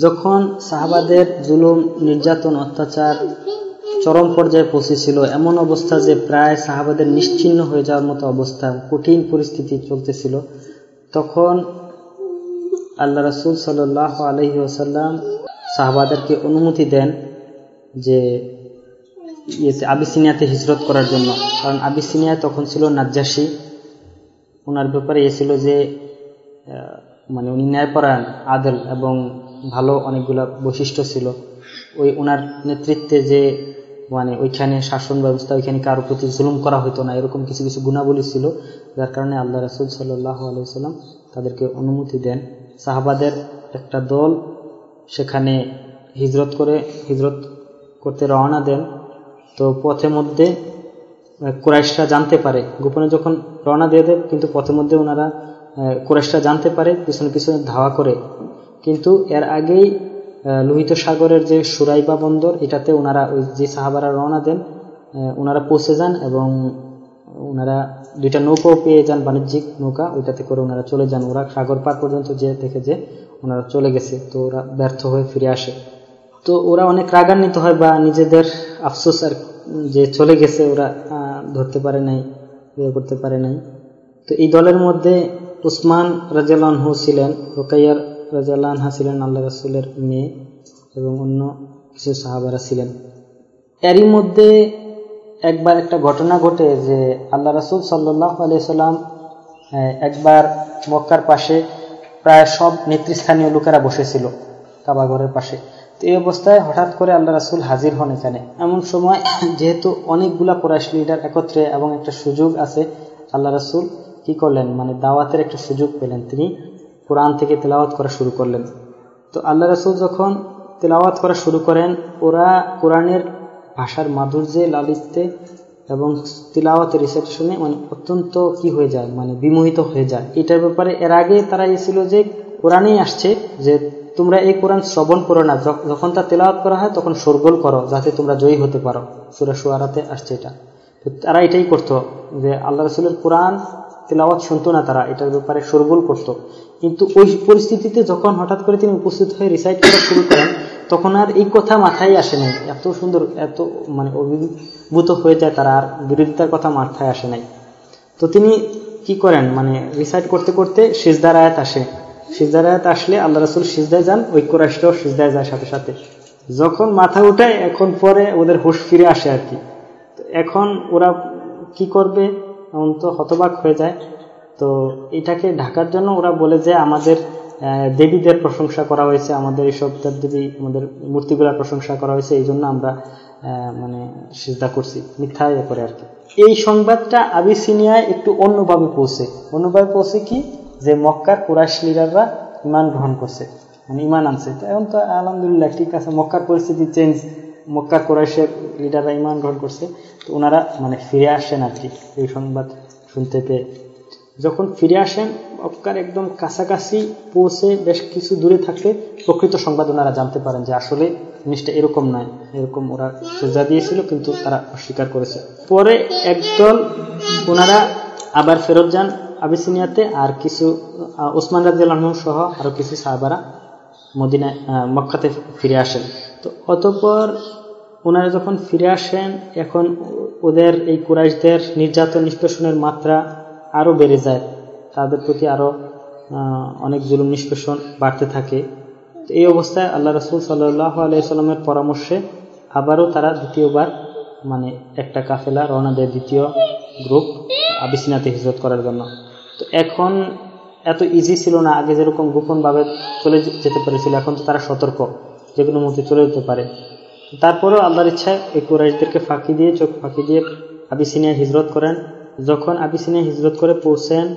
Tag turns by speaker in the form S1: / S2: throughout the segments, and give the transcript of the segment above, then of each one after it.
S1: যখন সাহাবাদের জুলুম, নির্যাতন, অত্যাচার চরম পর্যায়ে পৌঁছেছিল, এমন অবস্থা যে প্রায় সাহাবাদের নিশ্চিন্ন হয়ে যাওয়ার মতো অবস্থা, কঠিন পরিস্থিতি চলতেছিল, তখন আল্লাহ রসুল সাল আলহি আসাল্লাম সাহাবাদেরকে অনুমতি দেন যে ইয়েতে আবিসিনিয়াতে হিজরত করার জন্য। কারণ আবিসিনিয়া তখন ছিল নাজ্জাসী। ওনার ব্যাপারে এ ছিল যে মানে উনি ন্যায়পরায়ণ, আদল এবং ভালো অনেকগুলো বৈশিষ্ট্য ছিল। ওই ওনার নেতৃত্বে যে মানে ওইখানে শাসন ব্যবস্থা, ওইখানে কারও প্রতি জুলুম করা হতো না, এরকম কিছু কিছু গুণাবলী ছিল। যার কারণে আল্লাহ রসুল সাল্লাহ আলাইসাল্লাম তাদেরকে অনুমতি দেন। সাহাবাদের একটা দল সেখানে হিজরত করে, হিজরত করতে রওনা দেন। তো পথে মধ্যে কুরাইশরা জানতে পারে। গোপনে যখন রওনা দিয়ে দেয়, কিন্তু পথে মধ্যে ওনারা কোরাইশরা জানতে পারে, পিছনে পিছনে ধাওয়া করে। কিন্তু এর আগেই লোহিত সাগরের যে সুরাইবা বন্দর, এটাতে ওনারা ওই যে সাহাবারা রওনা দেন ওনারা পৌঁছে যান এবং ওনারা দুইটা নৌকাও পেয়ে যান, বাণিজ্যিক নৌকা, ওইটাতে করে ওনারা চলে যান। ওরা সাগর পার পর্যন্ত যে দেখে যে ওনারা চলে গেছে, তো ওরা ব্যর্থ হয়ে ফিরে আসে। তো ওরা অনেক রাগান্বিত হয় বা নিজেদের আফসোস আর যে চলে গেছে, ওরা ধরতে পারে নাই ইয়ে করতে পারে নাই। তো এই দলের মধ্যে উসমান রাজালহু ছিলেন, রোকাইয়ার রাজাল্লাহা ছিলেন আল্লাহ রাসুলের মেয়ে এবং অন্য কিছু সাহাবারা ছিলেন। এরই মধ্যে একবার একটা ঘটনা ঘটে যে আল্লাহ রাসুল সাল্লাহ আলিয়াল্লাম একবার মক্কার পাশে প্রায় সব নেতৃস্থানীয় লোকেরা বসেছিল কাবাঘরের পাশে। তো এই অবস্থায় হঠাৎ করে আল্লাহ রাসুল হাজির হন এখানে। এমন সময় যেহেতু অনেকগুলা কোরআশ লিডার একত্রে এবং একটা সুযোগ আছে, আল্লাহ রাসুল কি করলেন? মানে দাওয়াতের একটা সুযোগ পেলেন। তিনি কোরআন থেকে তেলাওয়াত করা শুরু করলেন। তো আল্লাহ রাসুল যখন তেলাওয়াত করা শুরু করেন, ওরা কোরআনের ভাষার মাধুর্যে লালিত্যে এবং তিলাওয়াতের রিসাইটেশনে মানে অত্যন্ত কি হয়ে যায় মানে বিমোহিত হয়ে যায়। এটার ব্যাপারে এর আগে তারা এসেছিল যে কোরআনেই আসছে, যে তোমরা এই কোরআন শ্রবণ করো না। যখন তা তেলাওয়াত করা হয়, তখন সরগোল করো, যাতে তোমরা জয়ী হতে পারো। সুরা সুয়ারাতে আসছে এটা। তো তারা এটাই করতো, যে আল্লাহ রসুলের কোরআন তেলাওয়াত শুনতো না তারা, এটার ব্যাপারে সরগোল করতো। কিন্তু ওই পরিস্থিতিতে যখন হঠাৎ করে তিনি উপস্থিত হয়ে রিসাইট করা শুরু করেন, তখন আর এই কথা মাথায় আসে নাই। এত সুন্দর, এত মানে অভিভূত হয়ে যায় তারা, আর বিরোধিতার কথা মাথায় আসে নাই। তো তিনি কি করেন? মানে রিসাইট করতে করতে সিজদার আয়াত আসে। সিজদার আয়াত আসলে আল্লাহ রাসুল সিজদায় যান কোরআশটাও সিজদায় যায় সাথে সাথে। যখন মাথা উঠায়, এখন পরে ওদের হুশ ফিরে আসে আর কি। এখন ওরা কি করবে? এমন তো হতবাক হয়ে যায়। তো এটাকে ঢাকার জন্য ওরা বলে যে আমাদের দেবীদের প্রশংসা করা হয়েছে, আমাদের এইসব দেবী, আমাদের মূর্তিগুলার প্রশংসা করা হয়েছে, এই জন্য আমরা মানে সিজদা করছি, মিথ্যা ইয়ে করে আর কি। এই সংবাদটা আবিসিনিয়ায় একটু অন্যভাবে পৌঁছে। অন্যভাবে পৌঁছে কি? যে মক্কার কুরাইশ লিডাররা ইমান গ্রহণ করছে মানে ইমান আনছে। তো এখন তো আলহামদুলিল্লাহ ঠিক আছে, মক্কার পরিস্থিতি চেঞ্জ মক্কার কোরাইশের লিডাররা ইমান গ্রহণ করছে, তো ওনারা মানে ফিরে আসেন আর কি, এই সংবাদ শুনতে পেয়ে। যখন ফিরে আসেন মক্কার একদম কাছাকাছি পৌঁছে বেশ কিছু দূরে থাকলে প্রকৃত সংবাদ ওনারা জানতে পারেন যে আসলে জিনিসটা এরকম নয়, এরকম ওরা সোজা দিয়েছিল, কিন্তু তারা অস্বীকার করেছে। পরে একদল ওনারা আবার ফেরত যান আবিসিনিয়াতে, আর কিছু ওসমান রাজিয়াল সহ আরও কিছু সাহাবারা মদিনায় মক্কাতে ফিরে আসেন। তো অতপর ওনারা যখন ফিরে আসেন, এখন ওদের এই কুরাইশদের নির্যাতন নিষ্পেষণের মাত্রা আরও বেড়ে যায়। তাদের প্রতি আরও অনেক জুলুম, নিষ্পেষণ বাড়তে থাকে। এই অবস্থায় আল্লাহ রসুল সাল্লাহ আলাইসাল্লামের পরামর্শে আবারও তারা দ্বিতীয়বার মানে একটা কাফেলা রওনা দেয় দ্বিতীয় গ্রুপ, আবিসিনাতে হিজরত করার জন্য। তো এখন এত ইজি ছিল না, আগে যেরকম গোপনভাবে চলে যেতে পেরেছিল, এখন তো তারা সতর্ক, যে কোনো মুহূর্তে চলে যেতে পারে। তারপরেও আল্লাহর ইচ্ছায় এই কুরাইশদেরকে ফাঁকি দিয়ে, চোখ ফাঁকি দিয়ে আবিসিনিয়া হিজরত করেন। যখন আবিসিনিয়া হিজরত করে পৌঁছেন,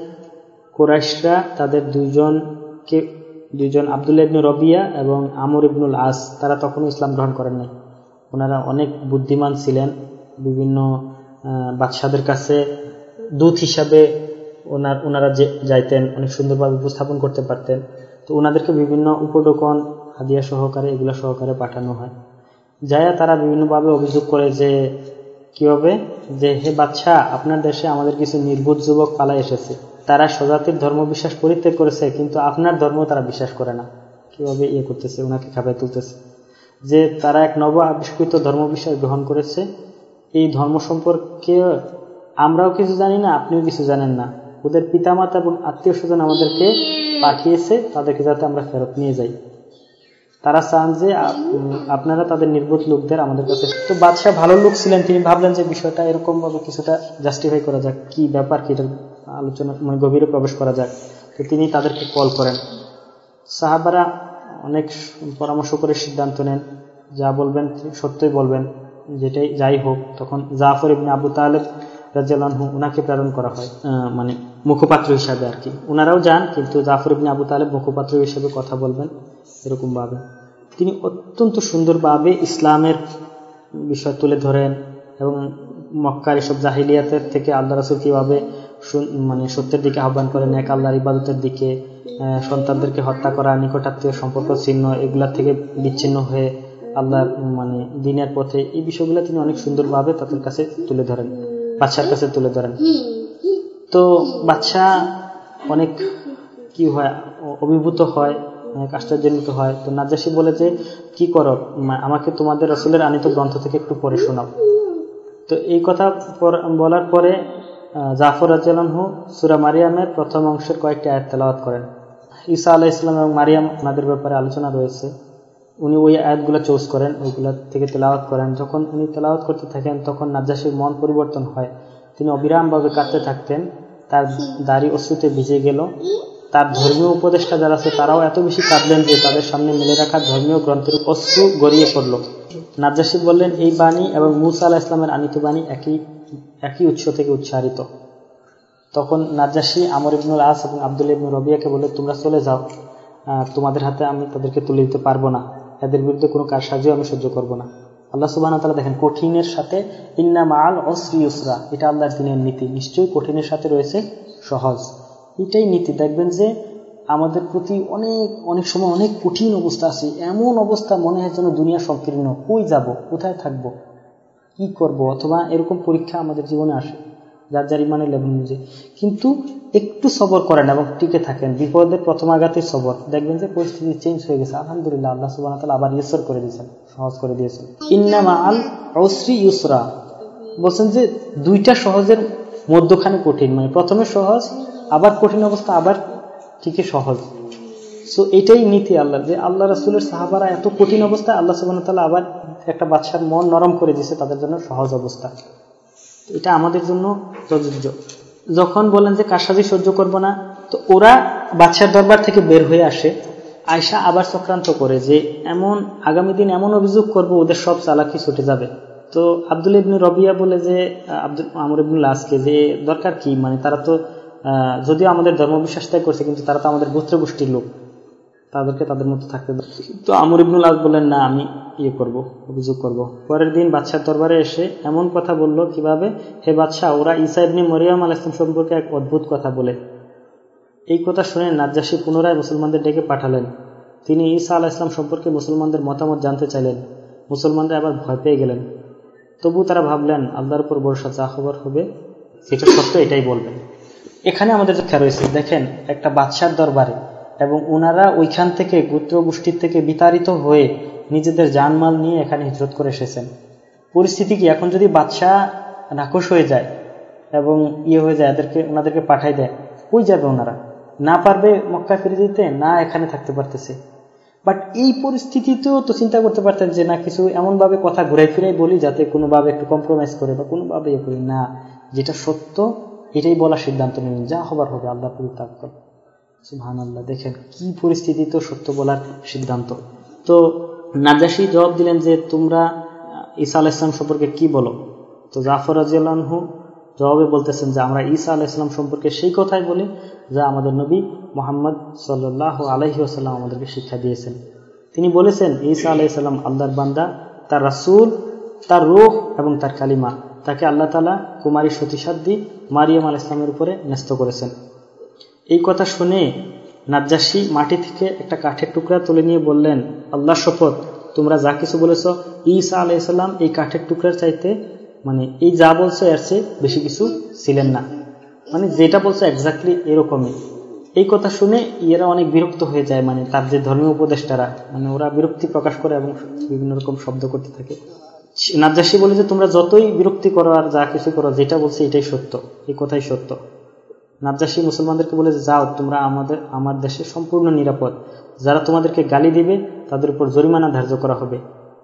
S1: কুরাইশরা তাদের দুইজনকে, দুইজন আবদুল্লা ইবনু রবিয়া এবং আমর ইবনুল আস, তারা তখনও ইসলাম গ্রহণ করেন নাই। ওনারা অনেক বুদ্ধিমান ছিলেন, বিভিন্ন বাদশাদের কাছে দূত হিসাবে ওনার, ওনারা যে, যাইতেন, অনেক সুন্দরভাবে উপস্থাপন করতে পারতেন। তো ওনাদেরকে বিভিন্ন উপডোকন হাদিয়া সহকারে, এগুলো সহকারে পাঠানো হয়। যায়া তারা বিভিন্নভাবে অভিযোগ করে যে কি যে, হে বাচ্চা আপনার দেশে আমাদের কিছু নির্বোধ যুবক পালাই এসেছে। তারা স্বজাতির ধর্ম বিশ্বাস পরিত্যাগ করেছে, কিন্তু আপনার ধর্ম তারা বিশ্বাস করে না। কীভাবে ইয়ে করতেছে? ওনাকে খাবাই তুলতেছে। যে, তারা এক নব আবিষ্কৃত ধর্ম বিষয় গ্রহণ করেছে। এই ধর্ম সম্পর্কে আমরাও কিছু জানি না, আপনিও কিছু জানেন না। ওদের পিতামাতা এবং আত্মীয় স্বজন আমাদেরকে পাঠিয়েছে, তাদেরকে যাতে আমরা ফেরত নিয়ে যাই। তারা চান যে আপনারা তাদের নির্বোধ লোকদের আমাদের কাছে। তো বাদশাহ ভালো লোক ছিলেন, তিনি ভাবলেন যে বিষয়টা এরকম ভাবে কিছুটা জাস্টিফাই করা যাক। কি ব্যাপার? কি আলোচনা মানে গভীরে প্রবেশ করা যাক? তো তিনি তাদেরকে কল করেন। সাহাবারা অনেক পরামর্শ করে সিদ্ধান্ত নেন। যা বলবেন সত্যই বলবেন। যেটাই যাই হোক, তখন জাফর ইবনে আবু তালেব রাজিয়ালহু ওনাকে প্রেরণ করা হয়। মানে মুখপাত্র হিসাবে আর কি। ওনারাও যান, কিন্তু জাফর ইবনে আবু তালেব মুখপাত্র হিসেবে কথা বলবেন এরকম ভাবে। তিনি অত্যন্ত সুন্দরভাবে ইসলামের বিষয় তুলে ধরেন এবং মক্কার এসব জাহিলিয়াতের থেকে আল্লাহ রাসুল কীভাবে মানে সত্যের দিকে আহ্বান করেন, এক আল্লাহর ইবাদতের দিকে সন্তানদেরকে হত্যা করা, নিকটাত্মীয় সম্পর্ক ছিন্ন, এগুলা থেকে বিচ্ছিন্ন হয়ে আল্লাহর মানে দিনের পথে এই বিষয়গুলো তিনি অনেক সুন্দরভাবে তাদের কাছে তুলে ধরেন। বাচ্চার কাছে তুলে ধরেন। তো বাচ্চা অনেক কি হয়, অভিভূত হয়, অনেক আশ্চর্যান্বিত হয়। তো নাজাসি বলে যে, কি করো? আমাকে তোমাদের রসুলের আনিত গ্রন্থ থেকে একটু পড়ে শোনাও। তো এই কথা বলার পরে জাফর রাজু সুরা মারিয়ামের প্রথম অংশের কয়েকটি আয়াত তেলাওয়াত করেন। ঈসা আলাহ ইসলাম এবং মারিয়াম, ওনাদের ব্যাপারে আলোচনা রয়েছে। উনি ওই আয়াতগুলো চুজ করেন, ওইগুলো থেকে তেলাওয়াত করেন। যখন উনি তেলাওয়াত করতে থাকেন, তখন নাজ্জাসীর মন পরিবর্তন হয়। তিনি অবিরামভাবে কাঁদতে থাকতেন, তার দাড়ি অশ্রুতে ভিজে গেল। তার ধর্মীয় উপদেষ্টা যারা আছে, তারাও এত বেশি কাঁদলেন যে তাদের সামনে মিলে রাখা ধর্মীয় গ্রন্থের অশ্রু গড়িয়ে পড়ল। নাজ্জাসী বললেন, এই বাণী এবং মুসা আলাহ ইসলামের আনিত বাণী একই একই উৎস থেকে উচ্চারিত। তখন নাজ্জাসী আমর ইবনুল আস এবং আবদুল ইবনুল রবিয়াকে বলে তোমরা চলে যাও। তোমাদের হাতে আমি তাদেরকে তুলে দিতে পারব না। এদের বিরুদ্ধে কোনো কার সাহায্য আমি সহ্য করব না। আল্লাহ সুবাহ তালা দেখেন, কঠিনের সাথে ইন্না মাল অশ্রী ইউসরা, এটা আল্লাহর দিনের নীতি। নিশ্চয়ই কঠিনের সাথে রয়েছে, সহজ। এটাই নীতি। দেখবেন যে আমাদের প্রতি অনেক অনেক সময় অনেক কঠিন অবস্থা আছে। এমন অবস্থা মনে হয় যেন দুনিয়া সংকীর্ণ। কই যাব? কোথায় থাকব? কি করব? অথবা এরকম পরীক্ষা আমাদের জীবনে আসে। যার যার ইমানের লেভেল অনুযায়ী। কিন্তু একটু সবর করেন এবং টিকে থাকেন। বিপদের প্রথম আঘাতের সবর। দেখবেন যে পরিস্থিতি চেঞ্জ হয়ে গেছে। আলহামদুলিল্লাহ, আল্লাহ সুবাহ আবার ইউসর করে দিয়েছেন। সহজ করে দিয়েছেন। ইন্নামা আল অশ্রী ইউসরা। বলছেন যে দুইটা সহজের মধ্যখানে কঠিন। মানে প্রথমে সহজ, আবার কঠিন অবস্থা, আবার ঠিকই সহজ। সো এটাই নীতি আল্লাহ যে আল্লাহ রাসুলের সাহাবারা এত কঠিন অবস্থা আল্লাহ সুবাহ আবার একটা বাচ্চার মন নরম করে দিয়েছে, তাদের জন্য সহজ অবস্থা। এটা আমাদের জন্য প্রযোজ্য। যখন বলেন যে কারসাজি সহ্য করব না, তো ওরা বাচ্চার দরবার থেকে বের হয়ে আসে। আয়সা আবার চক্রান্ত করে যে এমন, আগামী দিন এমন অভিযোগ করব, ওদের সব চালাকি ছুটে যাবে। তো আব্দুল ইবনু রবিয়া বলে যে, আব্দুল, আমর ইবনুল আসকে যে দরকার কি? মানে তারা তো যদিও আমাদের ধর্ম বিশ্বাসটাই করছে, কিন্তু তারা তো আমাদের গোত্র গোষ্ঠীর লোক। তাদেরকে তাদের মতো থাকতে তো আমর ইবনুল আজ বললেন, না, আমি ইয়ে করব, অভিযোগ করব। পরের দিন বাদশার দরবারে এসে এমন কথা বলল কীভাবে, হে বাদশাহ ওরা ইসা ইবনি মরিয়াম আল ইসলাম সম্পর্কে এক অদ্ভুত কথা বলে। এই কথা শুনে নাজ্জাসী পুনরায় মুসলমানদের ডেকে পাঠালেন। তিনি ঈসা আলাহ ইসলাম সম্পর্কে মুসলমানদের মতামত জানতে চাইলেন। মুসলমানরা আবার ভয় পেয়ে গেলেন। তবু তারা ভাবলেন, আল্লাহর উপর ভরসা, যা খবর হবে, সেটা সত্য এটাই বলবেন। এখানে আমাদের যে রয়েছে, দেখেন, একটা বাদশার দরবারে এবং ওনারা ওইখান থেকে গোত্র গোষ্ঠীর থেকে বিতাড়িত হয়ে নিজেদের জানমাল নিয়ে এখানে হিজরত করে এসেছেন। পরিস্থিতি কি? এখন যদি বাদশাহ নাকশ হয়ে যায় এবং ইয়ে হয়ে যায়, এদেরকে ওনাদেরকে পাঠাই দেয়, কই যাবে ওনারা না পারবে মক্কা ফিরে যেতে, না এখানে থাকতে পারতেছে। বাট এই পরিস্থিতিতেও তো চিন্তা করতে পারতেন যে, না, কিছু এমনভাবে কথা ঘুরাই ফিরাই বলি যাতে কোনোভাবে একটু কম্প্রোমাইজ করে বা কোনোভাবে ইয়ে করি। না, যেটা সত্য, এটাই বলার সিদ্ধান্ত নিলেন। যা হবার হবে, আল্লাহ পুরি তাক্কল সুহান আল্লাহ দেখেন কি পরিস্থিতি তো সত্য বলার সিদ্ধান্ত। তো নাজাসি জবাব দিলেন যে, তোমরা ঈসা আল ইসলাম সম্পর্কে কি বলো? তো জাফর রাজিয়ালহু জবাবে বলতেছেন যে, আমরা ঈসা আলাহ ইসলাম সম্পর্কে সেই কথাই বলি যা আমাদের নবী মোহাম্মদ সাল্লাহ আলহি আসাল্লাম আমাদেরকে শিক্ষা দিয়েছেন। তিনি বলেছেন, ঈসা আলাইসাল্লাম আল্লাহর বান্দা, তার রাসুল, তার রোহ এবং তার কালিমা, তাকে আল্লাহ তালা কুমারী সতীসাদ্দি মারিয়াম আল ইসলামের উপরে ন্যস্ত করেছেন। এই কথা শুনে নাজ্জাসী মাটি থেকে একটা কাঠের টুকরা তুলে নিয়ে বললেন, আল্লাহ শপথ, তোমরা যা কিছু বলেছ, ঈসা আলাইসাল্লাম এই কাঠের টুকরার চাইতে মানে এই যা বলছো এর চেয়ে বেশি কিছু ছিলেন না। মানে যেটা বলছো একজাক্টলি এরকমই। এই কথা শুনে ইয়েরা অনেক বিরক্ত হয়ে যায় মানে তার যে ধর্মীয় উপদেষ্টারা মানে ওরা বিরক্তি প্রকাশ করে এবং বিভিন্ন রকম শব্দ করতে থাকে। নাজ্জাসী বলে যে, তোমরা যতই বিরক্তি করো আর যা কিছু করো, যেটা বলছে এটাই সত্য, এই কথাই সত্য। নাজ্জাসী মুসলমানদেরকে বলে, যাও, তোমরা আমাদের, আমার দেশে সম্পূর্ণ নিরাপদ। যারা তোমাদেরকে গালি দিবে, তাদের উপর জরিমানা ধার্য করা হবে।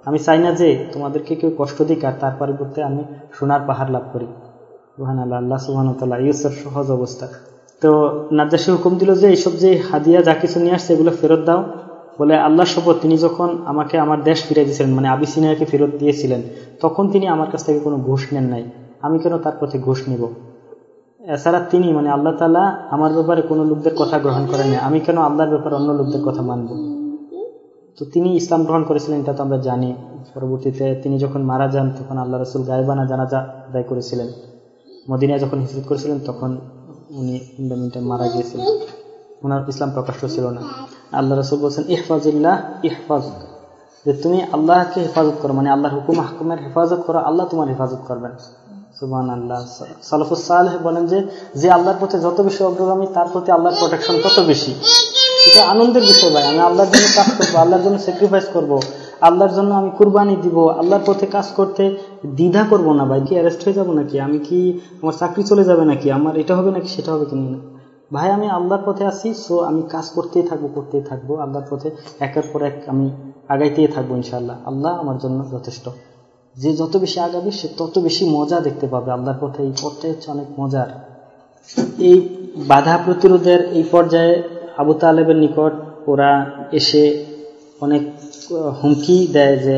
S1: আমি চাই না যে তোমাদেরকে কেউ কষ্ট দিক আর তার পরিবর্তে আমি সোনার পাহাড় লাভ করি। সুহান আল্লাহ আল্লাহ সুহান তাল্লাহ ইউসের সহজ অবস্থা। তো নাজ্জাসী হুকুম দিল যে, এইসব যে হাদিয়া যা কিছু নিয়ে আসছে, এগুলো ফেরত দাও। বলে আল্লাহ শপথ, তিনি যখন আমাকে আমার দেশ ফিরে দিয়েছিলেন মানে আবিসিনিয়াকে ফেরত দিয়েছিলেন, তখন তিনি আমার কাছ থেকে কোনো ঘুষ নেন নাই। আমি কেন তার প্রতি ঘুষ নিব? এছাড়া তিনি মানে আল্লাহ তালা আমার ব্যাপারে কোনো লোকদের কথা গ্রহণ করেন না আমি কেন আল্লাহর ব্যাপারে অন্য লোকদের কথা মানব? তো তিনি ইসলাম গ্রহণ করেছিলেন, এটা তো আমরা জানি। পরবর্তীতে তিনি যখন মারা যান, তখন আল্লাহ রসুল গায়বানা জানাজা আদায় করেছিলেন। মদিনায় যখন হিজরত করেছিলেন, তখন উনি ইন্ডামিনটা মারা গিয়েছিলেন ওনার ইসলাম প্রকাশ ছিল না। আল্লাহ রসুল বলছেন ইহফাজিল্লাহ ইহফাজ। যে তুমি আল্লাহকে হেফাজত করো মানে আল্লাহর হুকুম হাকুমের হেফাজত করো, আল্লাহ তোমার হেফাজত করবেন। সুবান আল্লাহ বলেন যে যে আল্লাহর প্রতি যত বেশি অগ্রগামী, তার প্রতি আল্লাহর প্রোটেকশন তত বেশি। এটা আনন্দের বিষয় ভাই। আমি আল্লাহর জন্য কাজ করব, আল্লাহর জন্য স্যাক্রিফাইস। আল্লাহর জন্য আমি কুরবানি দিব। আল্লাহর পথে কাজ করতে দ্বিধা করব না ভাই। কি অ্যারেস্ট হয়ে যাব নাকি? আমি কি আমার চাকরি চলে যাবে নাকি? আমার এটা হবে নাকি, সেটা হবে কিনা? ভাই, আমি আল্লাহর পথে আছি সো আমি কাজ করতেই থাকব করতেই থাকব। আল্লাহর পথে একের পর এক আমি আগাইতেই থাকব ইনশাল্লাহ আল্লাহ আমার জন্য যথেষ্ট। যে যত বেশি আগাবে, সে তত বেশি মজা দেখতে পাবে। আল্লাহর পথে এই পথটা হচ্ছে অনেক মজার। এই বাধা প্রতিরোধের এই পর্যায়ে আবু তালেবের নিকট ওরা এসে অনেক হুমকি দেয় যে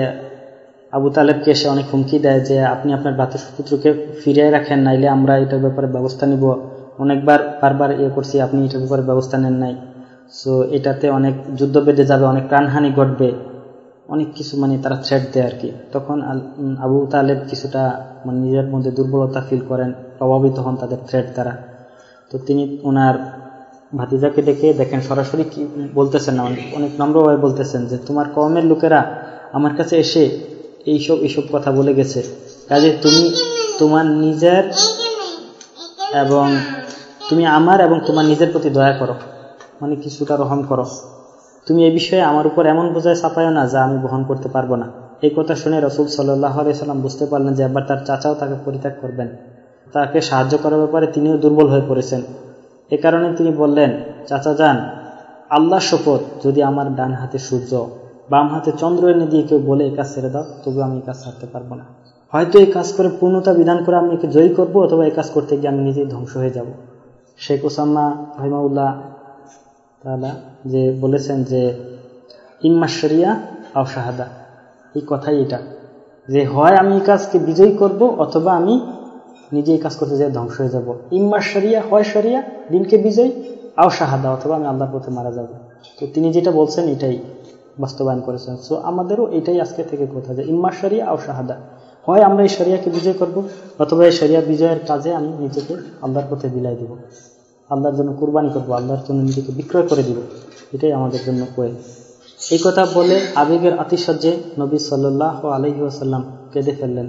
S1: আবু তালেবকে এসে অনেক হুমকি দেয় যে আপনি আপনার পুত্রকে ফিরিয়ে রাখেন, নাইলে আমরা এটার ব্যাপারে ব্যবস্থা নিব। অনেকবার বারবার ইয়ে করছি, আপনি এটার ব্যাপারে ব্যবস্থা নেন নাই। সো এটাতে অনেক যুদ্ধ বেঁধে যাবে, অনেক প্রাণহানি ঘটবে। অনেক কিছু মানে তারা থ্রেট দেয় আর কি। তখন আবু তালেব কিছুটা মানে নিজের মধ্যে দুর্বলতা ফিল করেন, প্রভাবিত হন তাদের থ্রেট দ্বারা। তো তিনি ওনার ভাতিজাকে ডেকে দেখেন, সরাসরি কি বলতেছেন না অনেক নম্রভাবে বলতেছেন যে, তোমার কমের লোকেরা আমার কাছে এসে এইসব এইসব কথা বলে গেছে। কাজে তুমি তোমার নিজের এবং তুমি আমার এবং তোমার নিজের প্রতি দয়া করো। মানে কিছুটা রহম করো। তুমি এই বিষয়ে আমার উপর এমন বোঝায় চাপায়ও না যা আমি বহন করতে পারব না। এই কথা শুনে রসুল আলাইসাল্লাম বুঝতে পারলেন যে একবার তার চাচাও তাকে পরিত্যাগ করবেন। তাকে সাহায্য করার ব্যাপারে তিনিও দুর্বল হয়ে পড়েছেন। এ কারণে তিনি বললেন, চাচা যান আল্লাহ শপথ যদি আমার ডান হাতে সূর্য, বাম হাতে চন্দ্র এনে দিয়ে কেউ বলে এই কাজ ছেড়ে দাও তবু আমি এই কাজ ছাড়তে পারব না। হয়তো এই কাজ করে পূর্ণতা বিধান করে আমি একে জয়ী করব অথবা এই কাজ করতে গিয়ে আমি নিজেই ধ্বংস হয়ে যাব। শেখ ওসাম্মা রহিমাউল্লাহ তাহলে যে বলেছেন যে, ইম্মা শরিয়া আও শাহাদা। এই কথাই এটা। যে হয় আমি এই কাজকে বিজয়ী করব অথবা আমি নিজে এই কাজ করতে যাই ধ্বংস হয়ে যাব। ইম্মা শরিয়া, হয় শরিয়া, দিনকে বিজয়, আও শাহাদা, অথবা আমি আল্লাহর পথে মারা যাব। তো তিনি যেটা বলছেন এটাই বাস্তবায়ন করেছেন। সো আমাদেরও এটাই আজকে থেকে কথা যে, ইম্মা শরিয়া আও শাহাদা। হয় আমরা এই শরিয়াকে বিজয় করব, অথবা এই শরিয়া বিজয়ের কাজে আমি নিজেকে আল্লাহর পথে বিলাই দিব। আল্লাহর জন্য কুরবানি করব, আল্লাহর জন্য নিজেকে বিক্রয় করে দিব। এটাই আমাদের জন্য ওয়ে এই কথা বলে আবেগের আতিশয্যে নবী সাল্লাহ আলহি আসাল্লাম কেঁদে ফেললেন।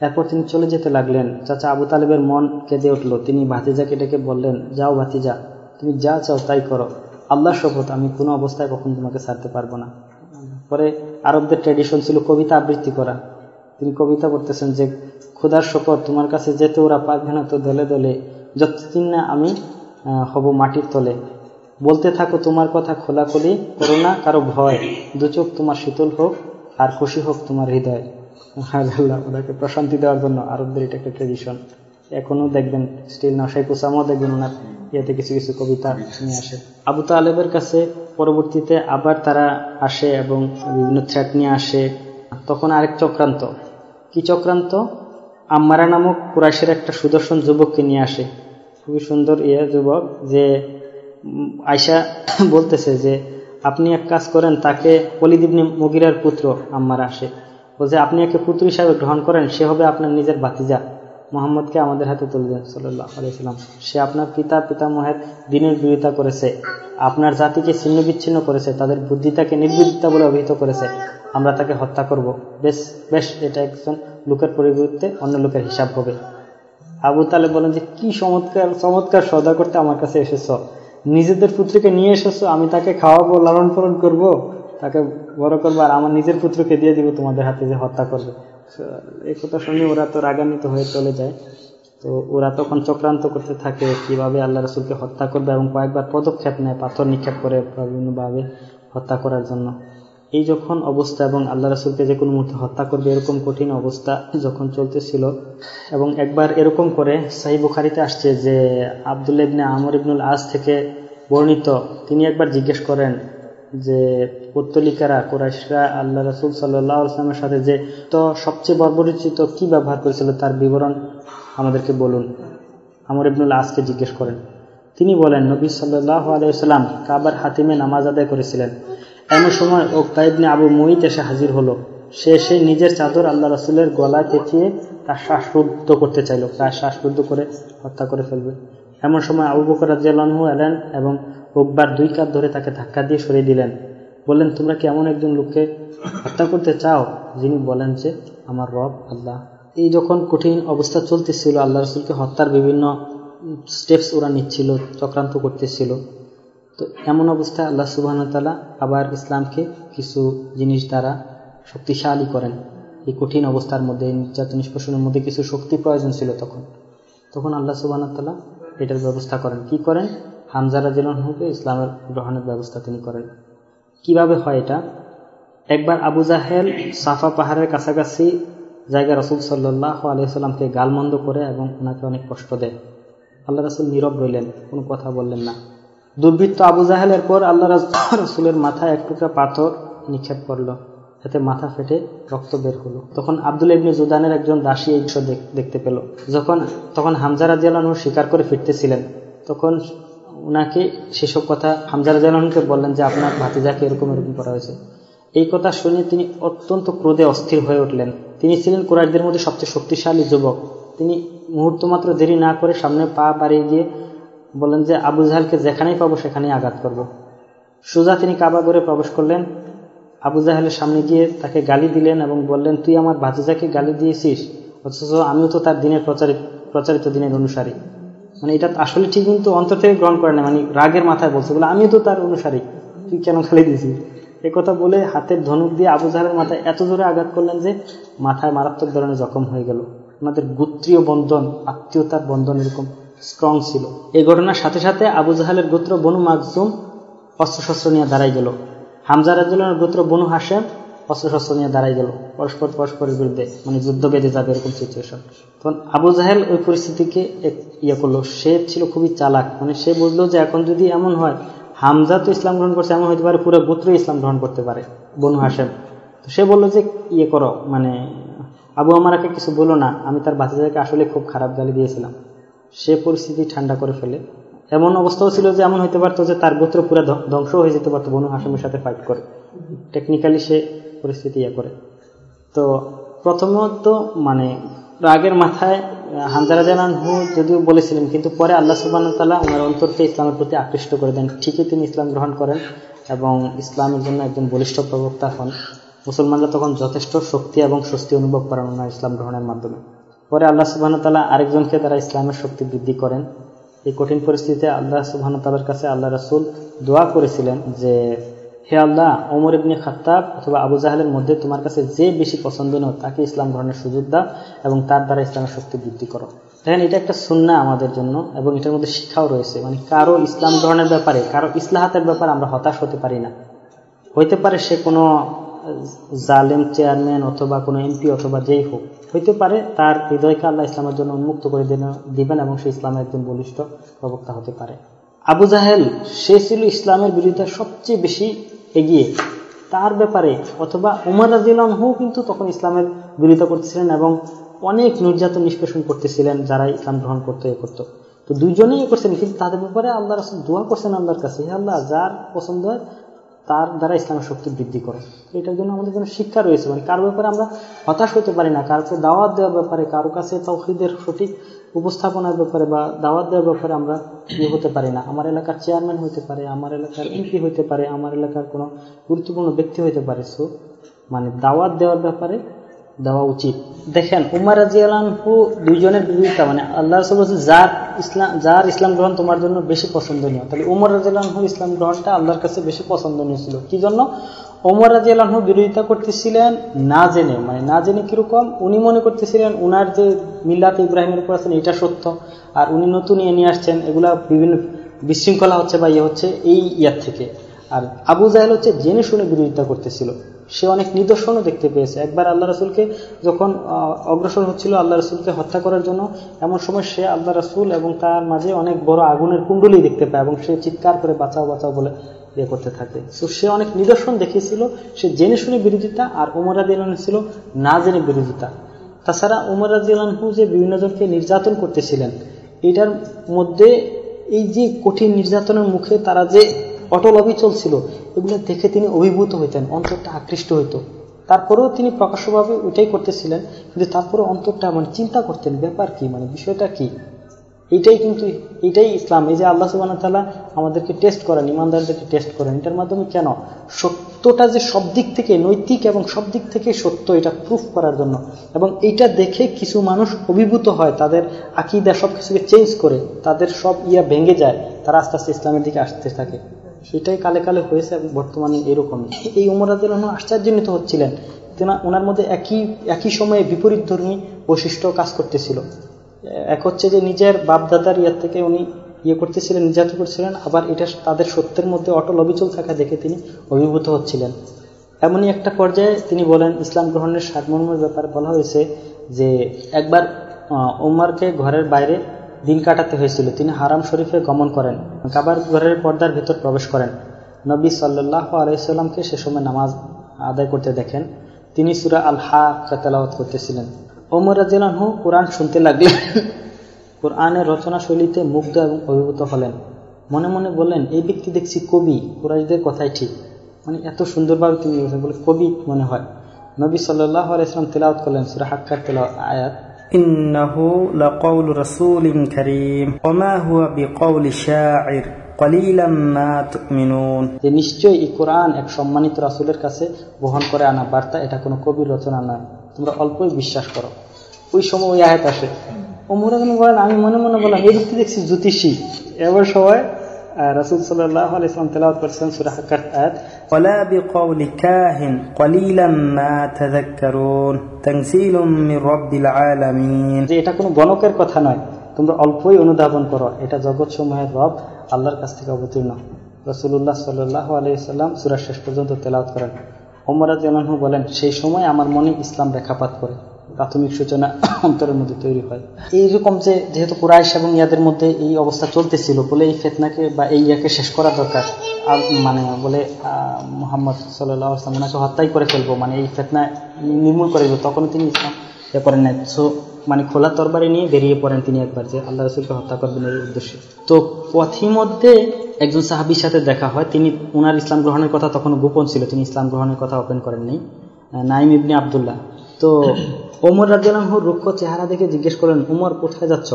S1: এরপর তিনি চলে যেতে লাগলেন। চাচা আবু তালেবের মন কেঁদে উঠল। তিনি ভাতিজাকে ডেকে বললেন, যাও ভাতিজা, তুমি যা চাও তাই করো। আল্লাহ শপথ, আমি কোনো অবস্থায় কখন তোমাকে ছাড়তে পারব না। পরে আরবদের ট্রেডিশন ছিল কবিতা আবৃত্তি করা। তিনি কবিতা করতেছেন যে ক্ষুধার শপথ, তোমার কাছে যেতে ওরা পারবে না তো দলে দলে। যতদিন না আমি হব মাটির তলে বলতে থাকো তোমার কথা খোলাখুলি করো না, কারও ভয়। দু চোখ তোমার শীতল হোক, আর খুশি হোক তোমার হৃদয়। আল্লাহ ওনাকে প্রশান্তি দেওয়ার জন্য আরবদের এটা একটা ট্রেডিশন এখনও দেখবেন স্টিল নশাই কুসামও দেখবেন ওনার ইয়েতে কিছু কিছু কবিতা নিয়ে আসে। আবু তালেবের কাছে পরবর্তীতে আবার তারা আসে এবং বিভিন্ন থ্রেট নিয়ে আসে। তখন আরেক চক্রান্ত। কি চক্রান্ত? আম্মারা নামক কুরাইশের একটা সুদর্শন যুবককে নিয়ে আসে। খুবই সুন্দর ইয়ে যুবক যে আয়সা বলতেছে যে, আপনি এক কাজ করেন, তাকে পলিদিবনি মগিরার পুত্র আম্মার আসে। বলছে আপনি একে পুত্র হিসাবে গ্রহণ করেন, সে হবে আপনার নিজের বাতিজা মোহাম্মদকে আমাদের হাতে তুলে দেন সাল্লাহ সে আপনার পিতা, পিতামহের দিনের বিরোধিতা করেছে। আপনার জাতিকে ছিন্ন বিচ্ছিন্ন করেছে, তাদের বুদ্ধিতাকে নির্বুদ্ধিতা বলে অভিহিত করেছে। আমরা তাকে হত্যা করব। বেশ বেশ, এটা একজন লোকের পরিবর্তে অন্য লোকের হিসাব হবে। আবু তালে বলেন যে, কি চমৎকার চমৎকার সদা করতে আমার কাছে এসেছ। নিজেদের পুত্রকে নিয়ে এসেছ, আমি তাকে খাওয়াবো লালন পালন করব, তাকে বড় করব, আর আমার নিজের পুত্রকে দিয়ে দিব তোমাদের হাতে যে হত্যা করবে। এই কথা শুনে ওরা তো রাগান্বিত হয়ে চলে যায়। তো ওরা তখন চক্রান্ত করতে থাকে কীভাবে আল্লাহ রসুলকে হত্যা করবে এবং কয়েকবার পদক্ষেপ নেয়, পাথর নিক্ষেপ করে বিভিন্নভাবে হত্যা করার জন্য। এই যখন অবস্থা এবং আল্লাহ রাসুলকে যে কোনো মুহূর্তে হত্যা করবে, এরকম কঠিন অবস্থা যখন চলতেছিল এবং একবার এরকম করে সাহি বুখারিতে আসছে যে আবদুল্লা ইবনে আমর ইবনুল আজ থেকে বর্ণিত, তিনি একবার জিজ্ঞেস করেন যে পত্তলিকারা, কোরাইশরা আল্লাহ রসুল সাল্লাহ আসলামের সাথে যে তো সবচেয়ে বর্বরিচিত কি ব্যবহার করেছিল তার বিবরণ আমাদেরকে বলুন। আমর ইবনুল আজকে জিজ্ঞেস করেন। তিনি বলেন, নবী সাল্লাহ আলাইসাল্লাম কাবার হাতিমে নামাজ আদায় করেছিলেন। এমন সময় ও কাইবনে আবু মুইত এসে হাজির হলো। সে এসে নিজের চাদর আল্লাহ রসুলের গলায় পেঁচিয়ে তার শ্বাসরুদ্ধ করতে চাইল। প্রায় শ্বাসরুদ্ধ করে হত্যা করে ফেলবে। এমন সময় আবু বকর রাজিয়ালহু এলেন এবং রোববার দুই কাপ ধরে তাকে ধাক্কা দিয়ে সরিয়ে দিলেন। বললেন, তোমরা কি এমন একজন লোককে হত্যা করতে চাও যিনি বলেন যে আমার রব আল্লাহ? এই যখন কঠিন অবস্থা চলতেছিল, আল্লাহ রসুলকে হত্যার বিভিন্ন স্টেপস ওরা নিচ্ছিল, চক্রান্ত করতেছিল। তো এমন অবস্থায় আল্লাহ সুবাহতালা আবার ইসলামকে কিছু জিনিস দ্বারা শক্তিশালী করেন। এই কঠিন অবস্থার মধ্যে, নির্যাতন নিষ্পোষণের মধ্যে কিছু শক্তি প্রয়োজন ছিল তখন। তখন আল্লাহ সুবাহতাল্লাহ এটার ব্যবস্থা করেন। কি করেন? হামজারা জেলনহুকে ইসলামের গ্রহণের ব্যবস্থা তিনি করেন। কীভাবে হয় এটা? একবার আবু জাহেল সাফা পাহাড়ের কাছাকাছি জায়গা রসুল সাল্লাহ আলিয়াল্লামকে গালমন্দ করে এবং ওনাকে অনেক কষ্ট দেয়। আল্লাহ রসুল নীরব রইলেন, কোনো কথা বললেন না। দুর্বৃত্ত আবু জাহেলের পর আল্লাহ রসুলের মাথায় এক টুকরা পাথর নিক্ষেপ করল। এতে মাথা ফেটে রক্ত বের হলো। তখন আব্দুল ইবনে জুদানের একজন দাসী এই দৃশ্য দেখতে পেল। যখন তখন হামজারা জেলানু স্বীকার করে ফিরতেছিলেন। তখন উনাকে সেসব কথা হামজারা জেলানুকে বললেন যে, আপনার ভাতিজাকে এরকম এরকম করা হয়েছে। এই কথা শুনে তিনি অত্যন্ত ক্রোধে অস্থির হয়ে উঠলেন। তিনি ছিলেন কুরাইশদের মধ্যে সবচেয়ে শক্তিশালী যুবক। তিনি মুহূর্ত মাত্র দেরি না করে সামনে পা বাড়িয়ে গিয়ে বললেন যে আবু জাহালকে যেখানেই পাবো সেখানেই আঘাত করব। সোজা তিনি কাবা করে প্রবেশ করলেন। আবু জাহালের সামনে গিয়ে তাকে গালি দিলেন এবং বললেন, তুই আমার ভাতিজাকে গালি দিয়েছিস, অথচ আমিও তো তার দিনের প্রচারিত প্রচারিত দিনের অনুসারী। মানে এটা আসলে ঠিক কিন্তু অন্তর থেকে গ্রহণ করে না মানে রাগের মাথায় বলছে বলে, আমিও তো তার অনুসারী, তুই কেন গালি দিয়েছিস? এ কথা বলে হাতের ধনুক দিয়ে আবু জাহালের মাথায় এত জোরে আঘাত করলেন যে মাথায় মারাত্মক ধরনের জখম হয়ে গেল। আমাদের গোত্রীয় বন্ধন, আত্মীয়তার বন্ধন এরকম স্ট্রং ছিল। এই ঘটনার সাথে সাথে আবু জাহালের গোত্র বনু মাকজুম অস্ত্রশস্ত্র নিয়ে দাঁড়াই গেল। হামজা রাজুল্লাহর গোত্র বনু হাসেম অস্ত্রশস্ত্র নিয়ে দাঁড়াই গেল। পরস্পর পরস্পরের বিরুদ্ধে মানে যুদ্ধ বেঁধে যাবে এরকম সিচুয়েশন তখন আবু জাহেল ওই পরিস্থিতিকে ইয়ে করল। সে ছিল খুবই চালাক। মানে সে বুঝলো যে এখন যদি এমন হয়, হামজা তো ইসলাম গ্রহণ করছে, এমন হতে পারে পুরো গোত্র ইসলাম গ্রহণ করতে পারে বনু হাসেম তো সে বলল যে ইয়ে করো মানে আবু আমারাকে কিছু বলো না। আমি তার বাচ্চাদেরকে আসলে খুব খারাপ গালি দিয়েছিলাম। সে পরিস্থিতি ঠান্ডা করে ফেলে। এমন অবস্থাও ছিল যে এমন হইতে পারতো যে তার গোত্র পুরো ধ্বংস হয়ে যেতে পারতো, বনু হাসেমের সাথে ফাইট করে। টেকনিক্যালি সে পরিস্থিতি ইয়ে করে। তো প্রথমত মানে রাগের মাথায় হামজারা জানানহু যদিও বলেছিলেন, কিন্তু পরে আল্লাহ সুবাহ তাল্লাহ ওনার অন্তরকে ইসলামের প্রতি আকৃষ্ট করে দেন। ঠিকই তিনি ইসলাম গ্রহণ করেন এবং ইসলামের জন্য একজন বলিষ্ঠ প্রবক্তা হন। মুসলমানরা তখন যথেষ্ট শক্তি এবং স্বস্তি অনুভব করেন ওনার ইসলাম গ্রহণের মাধ্যমে। পরে আল্লাহ সুবাহ তাল্লাহ আরেকজনকে তারা ইসলামের শক্তি বৃদ্ধি করেন। এই কঠিন পরিস্থিতিতে আল্লাহ সুবাহ তাল্লার কাছে আল্লাহ রাসুল দোয়া করেছিলেন যে, হে আল্লাহ, ওমর ইবনে খাত্তাব অথবা আবু জাহালের মধ্যে তোমার কাছে যে বেশি পছন্দনীয়, তাকে ইসলাম গ্রহণের সুযোগ দাও এবং তার দ্বারা ইসলামের শক্তি বৃদ্ধি করো। দেখেন, এটা একটা সুন্না আমাদের জন্য এবং এটার মধ্যে শিক্ষাও রয়েছে। মানে কারও ইসলাম গ্রহণের ব্যাপারে, কারও ইসলাহাতের ব্যাপারে আমরা হতাশ হতে পারি না। হইতে পারে সে কোনো জালেম চেয়ারম্যান অথবা কোনো এমপি অথবা যেই হোক, হইতে পারে তার হৃদয়কে আল্লাহ ইসলামের জন্য উন্মুক্ত করে দিবেন এবং সে ইসলামের একজন বলিষ্ঠ প্রবক্তা হতে পারে। আবু জাহেল, সে ছিল ইসলামের বিরুদ্ধে সবচেয়ে বেশি এগিয়ে। তার ব্যাপারে অথবা উমর রাজিউল্লাহ কিন্তু তখন ইসলামের বিরোধিতা করতেছিলেন এবং অনেক নির্যাতন নিষ্পেষণ করতেছিলেন যারা ইসলাম গ্রহণ করতে, এ করতো। তো দুইজনেই করছেন, কিন্তু তাদের ব্যাপারে আল্লাহ রাসুল দোয়া করছেন আল্লাহর কাছে, হে আল্লাহ, যার পছন্দ হয় তার দ্বারা ইসলামের শক্তি বৃদ্ধি করে। এটার জন্য আমাদের জন্য শিক্ষা রয়েছে। মানে কারও ব্যাপারে আমরা হতাশ হতে পারি না। কারোকে দাওয়াত দেওয়ার ব্যাপারে কারও কাছে তৌহিদের সঠিক উপস্থাপনার ব্যাপারে বা দাওয়াত দেওয়ার ব্যাপারে আমরা ইয়ে হতে পারি না। আমার এলাকার চেয়ারম্যান হতে পারে, আমার এলাকার এমপি হতে পারে, আমার এলাকার কোনো গুরুত্বপূর্ণ ব্যক্তি হতে পারে। সো মানে দাওয়াত দেওয়ার ব্যাপারে দেওয়া উচিত। দেখেন, উমার রাজিয়ালহু দুইজনের বিরোধিতা মানে আল্লাহ রসুল বলছে যার ইসলাম যার ইসলাম গ্রহণ তোমার জন্য বেশি পছন্দনীয়। তাহলে উমর রাজিয়ালহু ইসলাম গ্রহণটা আল্লাহর কাছে বেশি পছন্দনীয় ছিল। কি জন্য? ওমর রাজিয়ালহু বিরোধিতা করতেছিলেন না জেনে। মানে না জেনে কীরকম? উনি মনে করতেছিলেন, উনার যে মিল্লাত ইব্রাহিমের উপর আছেন, এটা সত্য। আর উনি নতুন ইয়ে নিয়ে আসছেন, এগুলা বিভিন্ন বিশৃঙ্খলা হচ্ছে বা ইয়ে হচ্ছে এই ইয়ার থেকে। আর আবু জাহেল হচ্ছে জেনে শুনে বিরোধিতা করতেছিল। সে অনেক নিদর্শনও দেখতে পেয়েছে। একবার আল্লাহ রসুলকে যখন অগ্রসর হচ্ছিল আল্লাহ রসুলকে হত্যা করার জন্য, এমন সময় সে আল্লাহ রসুল এবং তার মাঝে অনেক বড় আগুনের কুণ্ডলি দেখতে পায় এবং সে চিৎকার করে, বাঁচাও বাঁচাও বলে ইয়ে করতে থাকে। তো সে অনেক নিদর্শন দেখিয়েছিল। সে জেনে শুনে বিরোধিতা আর উমরা দিলান ছিল না জেনে বিরোধিতা। তাছাড়া উমরা দিলানহু যে বিভিন্ন জনকে নির্যাতন করতেছিলেন, এটার মধ্যে এই যে কঠিন নির্যাতনের মুখে তারা যে অটল অবিচল ছিল এগুলো দেখে তিনি অভিভূত হইতেন, অন্তরটা আকৃষ্ট হইতো। তারপরেও তিনি প্রকাশ্যভাবে ওইটাই করতেছিলেন, কিন্তু তারপরে অন্তরটা মানে চিন্তা করতেন, ব্যাপার কি? মানে বিষয়টা কি? এইটাই কিন্তু, এইটাই ইসলাম। এই যে আল্লাহ সুবাহ তালা আমাদেরকে টেস্ট করেন, ইমানদারদেরকে টেস্ট করেন, এটার মাধ্যমে কেন? সত্যটা যে সব দিক থেকে নৈতিক এবং সব দিক থেকে সত্য, এটা প্রুফ করার জন্য। এবং এইটা দেখে কিছু মানুষ অভিভূত হয়, তাদের আকিদা সব কিছুকে চেঞ্জ করে, তাদের সব ইয়া ভেঙে যায়, তারা আস্তে আস্তে ইসলামের দিকে আসতে থাকে। সেটাই কালে কালে হয়েছে বর্তমানে এরকমই। এই উমরাদের আশ্চর্যান্বিত হচ্ছিলেন। ওনার মধ্যে একই একই সময়ে বিপরীত ধর্মী বৈশিষ্ট্য কাজ করতেছিল। এক হচ্ছে যে নিজের বাপদাদার ইয়ার থেকে উনি ইয়ে করতেছিলেন, নির্যাতন করছিলেন, আবার এটা তাদের সত্যের মধ্যে অটল অবিচল থাকা দেখে তিনি অভিভূত হচ্ছিলেন। এমনই একটা পর্যায়ে তিনি বলেন, ইসলাম গ্রহণের সারমর্মের ব্যাপারে বলা হয়েছে যে, একবার উমারকে ঘরের বাইরে দিন কাটাতে হয়েছিল। তিনি হারাম শরীফে গমন করেন, কাবার ঘরের পর্দার ভেতর প্রবেশ করেন। নবী সাল্লাহ আলাইসাল্লামকে সে সময় নামাজ আদায় করতে দেখেন। তিনি সুরা আল হা তেলাওয়াত করতেছিলেন। ওমর রাজিলানহু কোরআন শুনতে লাগলেন। কোরআনের রচনা শৈলীতে মুগ্ধ এবং অভিভূত হলেন। মনে মনে বললেন, এই ব্যক্তি দেখছি কবি কোরআশদের কথাই ঠিক। মানে এত সুন্দরভাবে তিনি বলে কবি মনে হয়। নবী সাল্লাহ আলাইসলাম তেলাওয়াত করলেন সুরা হাক্কার তেলাওয়াত আয়াত।
S2: إنه لقول رسول كريم وما هو بقول شاعر قليلا ما تؤمنون
S1: যে নিশ্চয়ই এই কোরআন এক সম্মানিত রাসূলের কাছে বহন করে আনা বার্তা এটা কোনো কবির রচনা নয় তোমরা অল্পই বিশ্বাস করো ওই সময় ওই আয়াত আসে ওমর বলেন আমি মনে মনে বললাম এই ব্যক্তি দেখছি জ্যোতিষী এবার সবাই রাসুল সাল্লাহ আলাইসলাম তেলাওয়াত করেছেন সুরা হাক্কার আয়াত
S2: ওয়ালা বিকাউলি কাহিন কলিলাম মা তাযাক্কারুন তানজিলুম মির রাব্বিল আলামিন।
S1: যে এটা কোনো গণকের কথা নয় তোমরা অল্পই অনুধাবন করো এটা জগৎসমূহের রব আল্লাহর কাছ থেকে অবতীর্ণ। রসুল্লাহ সাল্লাহ আলাইসাল্লাম সুরা শেষ পর্যন্ত তেলাওয়াত করেন। ওমরাজ বলেন সেই সময় আমার মনে ইসলাম রেখাপাত করে। প্রাথমিক সূচনা অন্তরের মধ্যে তৈরি হয়। এইরকম যে যেহেতু কুরাইশ এবং ইয়াদের মধ্যে এই অবস্থা চলতেছিল, বলে এই ফেতনাকে বা এই ইয়াকে শেষ করা দরকার মানে বলে মোহাম্মদ সাল্লাহ আসলাম ওনাকে হত্যাই করে ফেলব মানে এই ফেতনা নির্মূল করে দেবো। তখন তিনি ইসলাম ইয়ে করেন নাই। সো মানে খোলা তরবারি নিয়ে বেরিয়ে পড়েন তিনি একবার যে আল্লাহ রসুলকে হত্যা করবেন এই উদ্দেশ্যে। তো পথিমধ্যে একজন সাহাবির সাথে দেখা হয়। তিনি ওনার ইসলাম গ্রহণের কথা তখন গোপন ছিল, তিনি ইসলাম গ্রহণের কথা ওপেন করেননি। নাইম ইবনি আবদুল্লাহ। তো ওমর রাজ্লামহুর রুক্ষ চেহারা দেখে জিজ্ঞেস করলেন উমর কোথায় যাচ্ছ?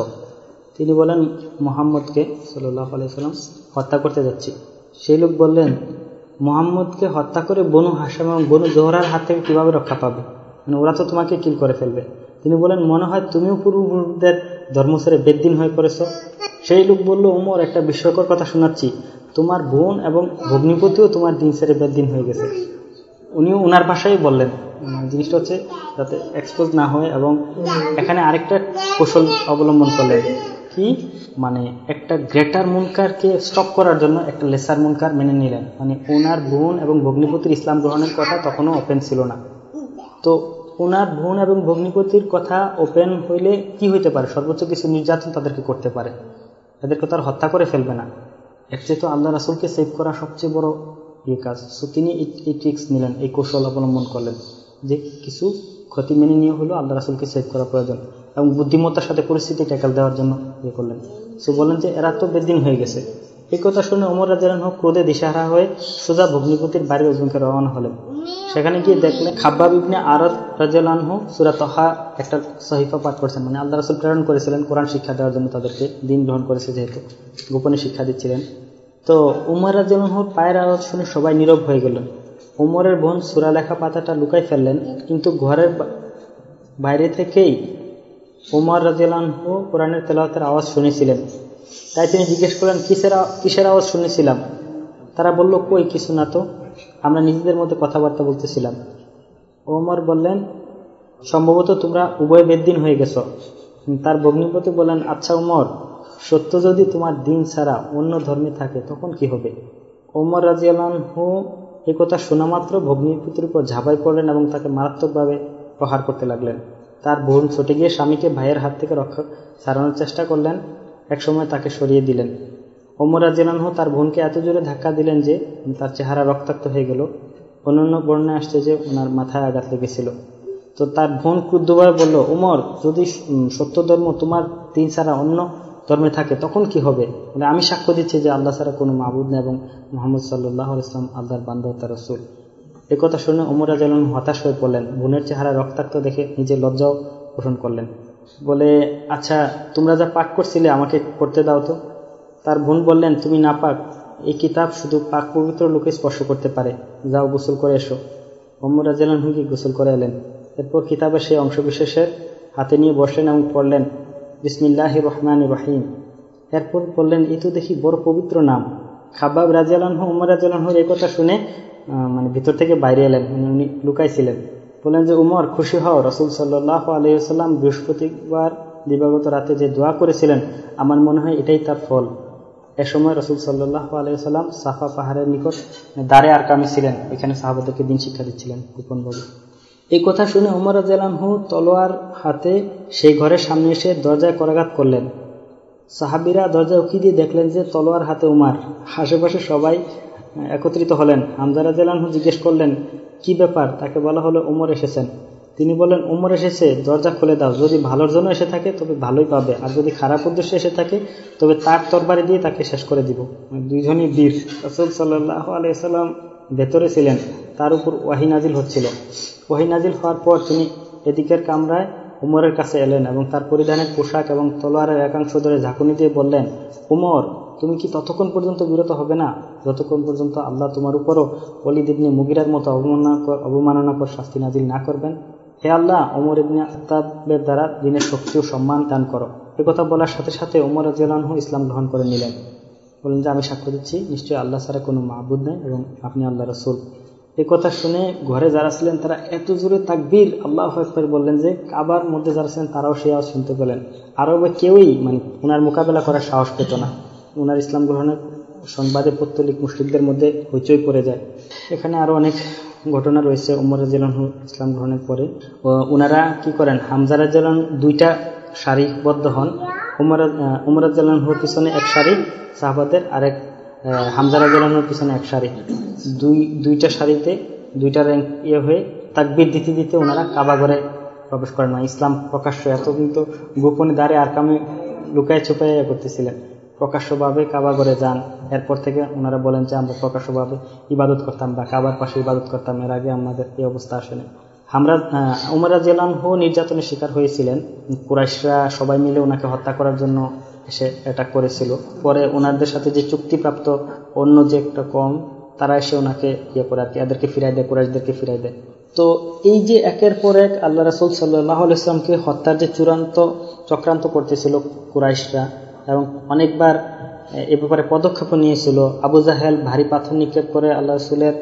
S1: তিনি বলেন মোহাম্মদকে সাল্লাহ আলাইসাল্লাম হত্যা করতে যাচ্ছি। সেই লোক বললেন, মোহাম্মদকে হত্যা করে বনু হাসাম এবং বনু জোহরার হাত থেকে কীভাবে রক্ষা পাবে? মানে ওরা তো তোমাকে কিল করে ফেলবে। তিনি বলেন মনে হয় তুমিও পূর্বপুরুষদের ধর্ম ছেড়ে বেদিন হয়ে পড়েছ। সেই লোক বলল উমর একটা বিস্ময়কর কথা শোনাচ্ছি। তোমার বোন এবং ভগ্নিপতিও তোমার দিন ছেড়ে বেদিন হয়ে গেছে। উনিও ওনার ভাষায় বললেন জিনিসটা হচ্ছে যাতে এক্সপোজ না হয় এবং এখানে আরেকটা কৌশল অবলম্বন করলেন কি? মানে একটা গ্রেটার মুনকারকে স্টপ করার জন্য একটা লেসার মুনকার মেনে নিলেন। মানে ওনার বোন এবং ভগ্নিপতির ইসলাম গ্রহণের কথা তখনও ওপেন ছিল না। তো ওনার বোন এবং ভগ্নিপতির কথা ওপেন হইলে কি হইতে পারে? সর্বোচ্চ কিছু নির্যাতন তাদেরকে করতে পারে। তাদেরকে তার হত্যা করে ফেলবে না। এর চেয়ে তো আল্লাহ রাসুলকে সেভ করা সবচেয়ে বড় ইয়ে কাজ। সো তিনি এই ট্রিক্স নিলেন, এই কৌশল অবলম্বন করলেন। যে কিছু ক্ষতি মেনে নিয়ে হলো আল্লাহ রাসুলকে সেভ করা প্রয়োজন এবং বুদ্ধিমত্তার সাথে পরিস্থিতি ট্যাকেল দেওয়ার জন্য ইয়ে করলেন। সো বললেন যে, এরা তো বেদিন হয়ে গেছে। এই কথা শুনে অমর রাজারান হোক ক্রোধে দিশাহারা হয়ে সোজা ভগ্নিপতির বাড়ির অভিমুখে রওনা হলেন। সেখানে গিয়ে দেখলেন খাব্বাব ইবনে আরত রাজু সুরা তহা একটা সহিফা পাঠ করছেন। মানে আল্লাহ রাসুল প্রেরণ করেছিলেন, কোরআন শিক্ষা দেওয়ার জন্য তাদেরকে দিন গ্রহণ করেছে যেহেতু, গোপনে শিক্ষা দিচ্ছিলেন। তো উমর রাজুর পায়ের আওয়াজ শুনে সবাই নীরব হয়ে গেলেন উমরের বোন সুরা লেখা পাতাটা লুকাই ফেললেন, কিন্তু ঘরের বাইরে থেকেই উমর রাজিয়ালহু কোরআনের তেলাওয়াতের আওয়াজ শুনেছিলেন। তাই তিনি জিজ্ঞেস করলেন, কিসের কিসের আওয়াজ শুনেছিলাম? তারা বলল, কই, কিছু না তো। আমরা নিজেদের মধ্যে কথাবার্তা বলতেছিলাম। ওমর বললেন, সম্ভবত তোমরা উভয় বেদিন হয়ে গেছ। তার ভগ্নিপতি বললেন আচ্ছা উমর সত্য যদি তোমার দিন ছাড়া অন্য ধর্মে থাকে, তখন কি হবে? ওমর রাজিয়ালহু এ কথা শোনা মাত্র ভগ্নিপতির উপর ঝাঁপাই পড়লেন এবং তাকে মারাত্মকভাবে প্রহার করতে লাগলেন। তার বোন ছুটে গিয়ে স্বামীকে ভাইয়ের হাত থেকে রক্ষা সারানোর চেষ্টা করলেন, একসময় তাকে সরিয়ে দিলেন। ওমর রাজিয়ালহু তার বোনকে এত জোরে ধাক্কা দিলেন যে তার চেহারা রক্তাক্ত হয়ে গেল। অন্যান্য বর্ণায় আসছে যে ওনার মাথায় আঘাত লেগেছিল। তো তার বোন ক্রুদ্ধভাবে বলল উমর যদি সত্য ধর্ম তোমার দিন ছাড়া অন্য ধর্মে থাকে, তখন কি হবে? মানে আমি সাক্ষ্য দিচ্ছি যে আল্লাহ ছাড়া কোনো মাহবুদ নেই এবং মোহাম্মদ সাল্লাহ ইসলাম আল্লাহর বান্ধব তার রসুল। এ কথা শুনে উমর রাজন হতাশ হয়ে পড়লেন। বোনের চেহারা রক্তাক্ত দেখে নিজে লজ্জাও পোষণ করলেন। বলে আচ্ছা তোমরা যা পাক করছিলে আমাকে করতে দাও তো। তার বোন বললেন, তুমি না পাক, এই কিতাব শুধু পাক পবিত্র লোকে স্পর্শ করতে পারে। যাও গোসল করে এসো। ওমর রাজিয়াল হুকি গোসল করে এলেন। এরপর কিতাবের সেই অংশবিশেষের হাতে নিয়ে বসলেন এবং পড়লেন বিসমিল্লাহ রহমান রহিম এরপর বললেন, এই তো দেখি বড় পবিত্র নাম। খাবাব রাজিয়ালহ উমর রাজিয়ালহর এই কথা শুনে মানে ভিতর থেকে বাইরে এলেন মানে উনি লুকাইছিলেন। বললেন যে, উমর, খুশি হও। রসুল সাল্লাহ আলহিহাল্লাম বৃহস্পতিবার দিবাগত রাতে যে দোয়া করেছিলেন, আমার মনে হয় এটাই তার ফল। এ সময় রসুল সাল্লাহ আলহিহাল্লাম সাফা পাহাড়ের নিকট দাঁড়ে আর কামি ছিলেন। এখানে সাহাবাদেরকে দিন শিক্ষা দিচ্ছিলেন গোপনভাবে। এই কথা শুনে উমর রাজু তলোয়ার হাতে সেই ঘরের সামনে এসে দরজায় করাঘাত করলেন। সাহাবিরা দরজায় উকি দিয়ে দেখলেন যে তলোয়ার হাতে উমার। আশেপাশে সবাই একত্রিত হলেন। হামজা রাজু জিজ্ঞেস করলেন, কি ব্যাপার? তাকে বলা হলো, উমর এসেছেন। তিনি বলেন উমর এসেছে, দরজা খুলে দাও। যদি ভালোর জন্য এসে থাকে, তবে ভালোই পাবে। আর যদি খারাপ উদ্দেশ্যে এসে থাকে, তবে তার তরবারি দিয়ে তাকে শেষ করে দিব। দুইজনই বীর। রসুল সাল্লাহ আলিয়াল্লাম ভেতরে ছিলেন, তার উপর ওয়াহি নাজিল হচ্ছিল। ওয়াহি নাজিল হওয়ার পর তিনি এদিকের কামরায় উমরের কাছে এলেন এবং তার পরিধানের পোশাক এবং তলোয়ারের একাংশ ধরে ঝাঁকুনি দিয়ে বললেন, উমর, তুমি কি ততক্ষণ পর্যন্ত বিরত হবে না? যতক্ষণ পর্যন্ত আল্লাহ তোমার উপরও অলিদ ইবনে মুগিরার মতো অবমাননা অবমাননাকর শাস্তি নাজিল না করবেন? হে আল্লাহ ওমর ইবনে আত্তাবের দ্বারা দিনের শক্তি ও সম্মান দান করো। কথা বলার সাথে সাথে ওমর রাজিয়ালহু ইসলাম গ্রহণ করে নিলেন। বললেন যে আমি সাক্ষ্য দিচ্ছি, নিশ্চয়ই আল্লাহ ছাড়া কোনো মাহবুদ নেই এবং আপনি আল্লাহ রসুল। এ কথা শুনে ঘরে যারা ছিলেন তারা এত জোরে তাকবীর, আল্লাহ একবার বললেন যে কাবার মধ্যে যারা ছিলেন তারাও সে আওয়াজ শুনতে পেলেন। আরও বা কেউই মানে ওনার মোকাবেলা করার সাহস পেত না। ওনার ইসলাম গ্রহণের সংবাদে পত্তলিক মুসলিমদের মধ্যে হইচই পড়ে যায়। এখানে আরও অনেক ঘটনা রয়েছে উমর রাজিয়ালহু ইসলাম গ্রহণের পরে। ওনারা কি করেন? হামজা দুইটা সারিবদ্ধ হন। উমর উমর রাজিয়ালহুর পিছনে এক সারি, সাহাবাদের আরেক হামজা রাজিয়ালহুর পিছনে এক সারি। দুই, দুইটা সারিতে দুইটা র্যাঙ্ক ইয়ে হয়ে তাকবির দিতে দিতে ওনারা কাবাঘরে প্রবেশ করেন। না ইসলাম প্রকাশ্য এত কিন্তু গোপনে দাঁড়ে আর কামে লুকায় ছুপাইয়া করতেছিলেন। প্রকাশ্যভাবে কাবাঘরে যান। এরপর থেকে ওনারা বলেন যে, আমরা প্রকাশ্যভাবে ইবাদত করতাম বা কাবার পাশে ইবাদত করতাম। এর আগে আমাদের এই অবস্থা আসেনি। আমরা উমরা জেলানহু নির্যাতনের শিকার হয়েছিলেন। কুরাইশরা সবাই মিলে ওনাকে হত্যা করার জন্য এসে অ্যাটাক করেছিল। পরে ওনাদের সাথে যে চুক্তিপ্রাপ্ত অন্য যে একটা কম, তারা এসে ওনাকে ইয়ে করে আর কি, এদেরকে ফিরাই দেয়, কুরাইশদেরকে ফিরাই দেয়। তো এই যে একের পর এক আল্লাহ রাসুল সাল্লাহ ইসলামকে হত্যার যে চূড়ান্ত চক্রান্ত করতেছিল কুরাইশরা এবং অনেকবার, এ ব্যাপারে পদক্ষেপ নিয়েছিল। আবু জাহেল ভারী পাথর নিক্ষেপ করে আল্লাহ রসুলের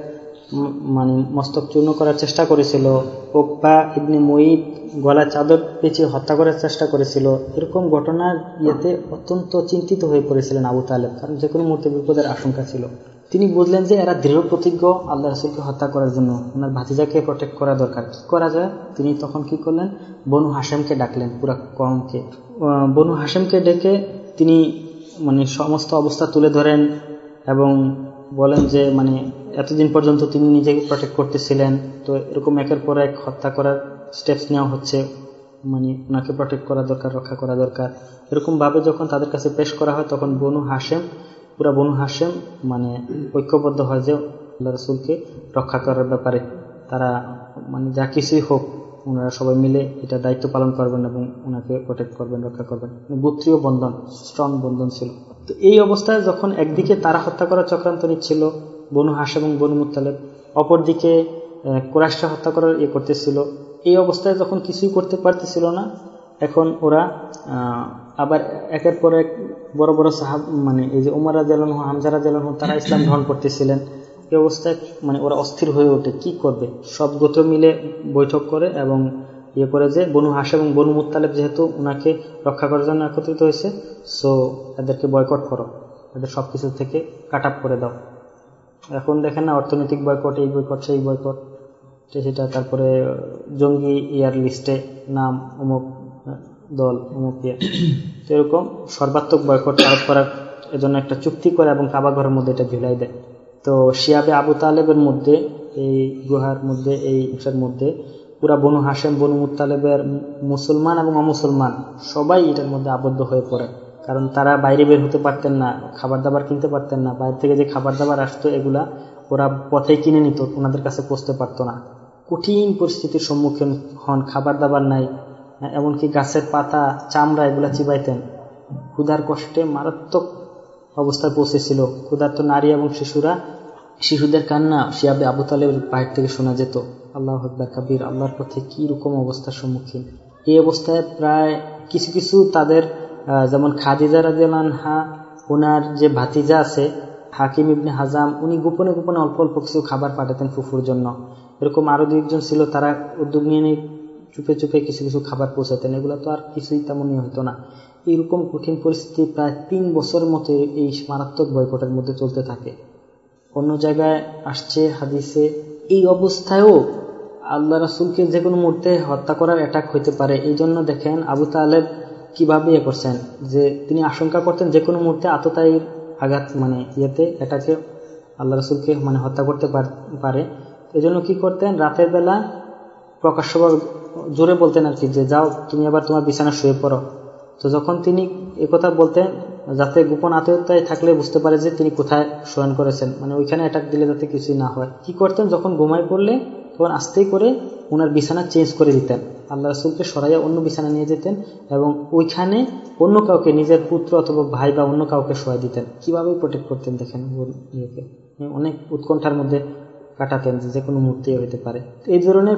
S1: মানে মস্তক চূর্ণ করার চেষ্টা করেছিল। ওকবা ইবনে মঈদ গলা চাদর পেঁচিয়ে হত্যা করার চেষ্টা করেছিল। এরকম ঘটনার ইয়েতে অত্যন্ত চিন্তিত হয়ে পড়েছিলেন আবু তালেব, কারণ যে কোনো মুহূর্তে বিপদের আশঙ্কা ছিল। তিনি বুঝলেন যে, এরা দৃঢ় প্রতিজ্ঞ আল্লাহ রসুলকে হত্যা করার জন্য। ওনার ভাতিজাকে প্রোটেক্ট করা দরকার। কী করা যায়? তিনি তখন কি করলেন? বনু হাসেমকে ডাকলেন পুরা কমকে বনু হাসেমকে ডেকে তিনি মানে সমস্ত অবস্থা তুলে ধরেন এবং বলেন যে মানে এতদিন পর্যন্ত তিনি নিজেকে প্রোটেক্ট করতেছিলেন, তো এরকম একের পর এক হত্যা করার স্টেপস নেওয়া হচ্ছে মানে ওনাকে প্রোটেক্ট করা দরকার, রক্ষা করা দরকার। এরকমভাবে যখন তাদের কাছে পেশ করা হয়, তখন বনু হাসেম পুরা বনু হাসেম মানে ঐক্যবদ্ধ হয় যে, আল্লাহ রসুলকে রক্ষা করার ব্যাপারে। তারা মানে যা কিছুই হোক ওনারা সবাই মিলে এটা দায়িত্ব পালন করবেন এবং ওনাকে প্রোটেক্ট করবেন, রক্ষা করবেন। গোত্রীয় বন্ধন স্ট্রং বন্ধন ছিল। তো এই অবস্থায় যখন একদিকে তারা হত্যা করার চক্রান্ত নিচ্ছিল, বনু হাস এবং বনু মুতালেব অপরদিকে কোরাইশরা হত্যা করার ইয়ে করতেছিল, এই অবস্থায় যখন কিছুই করতে পারতেছিল না, এখন ওরা আবার একের পর এক বড় বড় সাহাব মানে এই যে উমারা জালান হামজারা জালান তারা ইসলাম গ্রহণ করতেছিলেন। এই অবস্থায় মানে ওরা অস্থির হয়ে ওঠে, কি করবে? সব গোত্র মিলে বৈঠক করে এবং ইয়ে করে যে বনু হাস এবং বনু মুতালেব যেহেতু ওনাকে রক্ষা করার জন্য একত্রিত হয়েছে সো এদেরকে বয়কট করো। এদের সব কিছু থেকে কাট আপ করে দাও। এখন দেখেন না, অর্থনৈতিক বয়কট এই বয়কট সেই বয়কট সেটা, তারপরে জঙ্গি ইয়ার লিস্টে নাম, অমুক দল, অমুক ইয়ে। তো এরকম সর্বাত্মক বয়কট আরোপ করার এজন্য একটা চুক্তি করে এবং কাবা ঘরের মধ্যে এটা ঝুলাই দেয়। তো শিয়াবে আবু তালেবের মধ্যে, এই গুহার মধ্যে, এই অংশের মধ্যে, পুরা বনু হাসেম বনু মুতালেবের মুসলমান এবং অমুসলমান সবাই এটার মধ্যে আবদ্ধ হয়ে পড়ে। কারণ তারা বাইরে বের হতে পারতেন না খাবার দাবার কিনতে পারতেন না, বাইরে থেকে যে খাবার দাবার আসতো, এগুলা ওরা পথে কিনে নিত, ওনাদের কাছে পৌঁছতে পারতো না। কঠিন পরিস্থিতির সম্মুখীন হন খাবার দাবার নাই, এমনকি গাছের পাতা, চামড়া এগুলা চিবাইতেন। ক্ষুধার কষ্টে মারাত্মক অবস্থায় পৌঁছেছিল। ক্ষুধার্ত নারী এবং শিশুরা, শিশুদের কান্না শিয়াবে আবু তালেবের বাইর থেকে শোনা যেত। আল্লাহ আকবর, কাবির, আল্লাহর পথে কি রকম অবস্থার সম্মুখীন? এই অবস্থায় প্রায় কিছু কিছু তাদের যেমন খাদিজা রাজিয়ালহা ওনার যে ভাতিজা আছে, হাকিম ইবনে হাজাম, উনি গোপনে গোপনে অল্প অল্প কিছু খাবার পাঠাতেন ফুফুর জন্য। এরকম আরও দুইজন ছিল, তারা উদ্যোগ নিয়ে চুপে চুপে কিছু কিছু খাবার পৌঁছাতেন, এগুলো তো আর কিছুই তেমনই হতো না। এইরকম কঠিন পরিস্থিতি প্রায় তিন বছরের মতো এই মারাত্মক বয়কটের মধ্যে চলতে থাকে। অন্য জায়গায় আসছে হাদিসে, এই অবস্থায়ও আল্লাহ রাসুলকে যে কোনো মুহূর্তে হত্যা করার অ্যাটাক হইতে পারে। এই জন্য দেখেন আবু তালেব কীভাবে ইয়ে করছেন, যে তিনি আশঙ্কা করতেন যে কোনো মুহূর্তে আততায়ীর আঘাত মানে ইয়েতে এটাকে আল্লাহ রসুলকে মানে হত্যা করতে পারে এই জন্য কী করতেন? রাতের বেলা প্রকাশ্যভাবে জোরে বলতেন আর কি যে, যাও, তুমি আবার তোমার বিছানা শুয়ে পড়ো। তো যখন তিনি একথা বলতেন, যাতে গোপন আত্মীয়তায় থাকলে বুঝতে পারে যে তিনি কোথায় শয়ন করেছেন। মানে ওইখানে অ্যাটাক দিলে যাতে কিছুই না হয়। কি করতেন? যখন ঘুমায় পড়লে তখন আস্তেই করে ওনার বিছানা চেঞ্জ করে দিতেন। আল্লাহ রসুলকে সরাইয়া অন্য বিছানা নিয়ে যেতেন এবং ওইখানে অন্য কাউকে, নিজের পুত্র অথবা ভাই বা অন্য কাউকে শোয়াই দিতেন। কীভাবে প্রোটেক্ট করতেন দেখেন ইয়েকে। অনেক উৎকণ্ঠার মধ্যে কাটাতেন যে কোনো মূর্তি হইতে পারে। এই ধরনের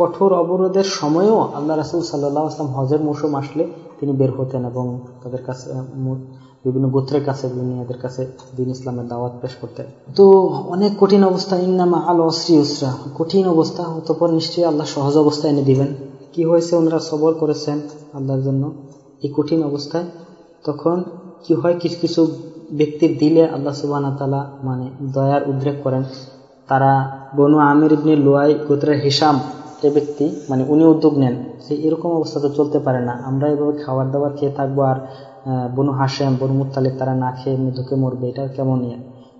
S1: কঠোর অবরোধের সময়ও আল্লাহ রাসুল সাল্লাহ আসলাম হজের মৌসুম আসলে তিনি বের হতেন এবং তাদের কাছে বিভিন্ন গোত্রের কাছে এদের কাছে দিন ইসলামের দাওয়াত পেশ করতেন। তো অনেক কঠিন অবস্থা, ইন্নামা আল অশ্রী উসরা। কঠিন অবস্থা, অতপর নিশ্চয়ই আল্লাহ সহজ অবস্থা এনে দিবেন। কি হয়েছে? ওনারা সবর করেছেন আল্লাহর জন্য। এই কঠিন অবস্থায় তখন কি হয়? কিছু কিছু ব্যক্তির দিলে আল্লাহ সুবাহ তালা মানে দয়ার উদ্রেক করেন। তারা বনু আমির ইবনে লোয়াই গোত্রের হিসাম এ ব্যক্তি মানে উনি উদ্যোগ নেন। যে এরকম অবস্থা তো চলতে পারে না। আমরা এভাবে খাবার দাবার খেয়ে থাকব আর বনু হাসেম বনু মুতালিক তারা না খেয়ে এমনি ঢুকে মরবে, এটা কেমন ইয়ে?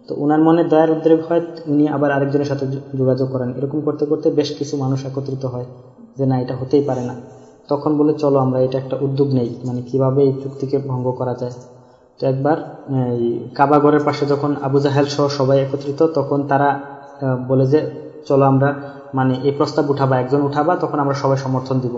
S1: তো ওনার মনে দয়ার উদ্রেক হয়, উনি আবার আরেকজনের সাথে যোগাযোগ করেন। এরকম করতে করতে বেশ কিছু মানুষ একত্রিত হয় যে, না, এটা হতেই পারে না। তখন বলে, চলো, আমরা এটা একটা উদ্যোগ নেই। মানে কীভাবে এই চুক্তিকে ভঙ্গ করা যায়? তো একবার, এই কাবাগরের পাশে যখন আবু জাহেল সহ সবাই একত্রিত, তখন তারা বলে যে, চলো আমরা মানে এই প্রস্তাব উঠাবা, একজন উঠাবা, তখন আমরা সবাই সমর্থন দিব।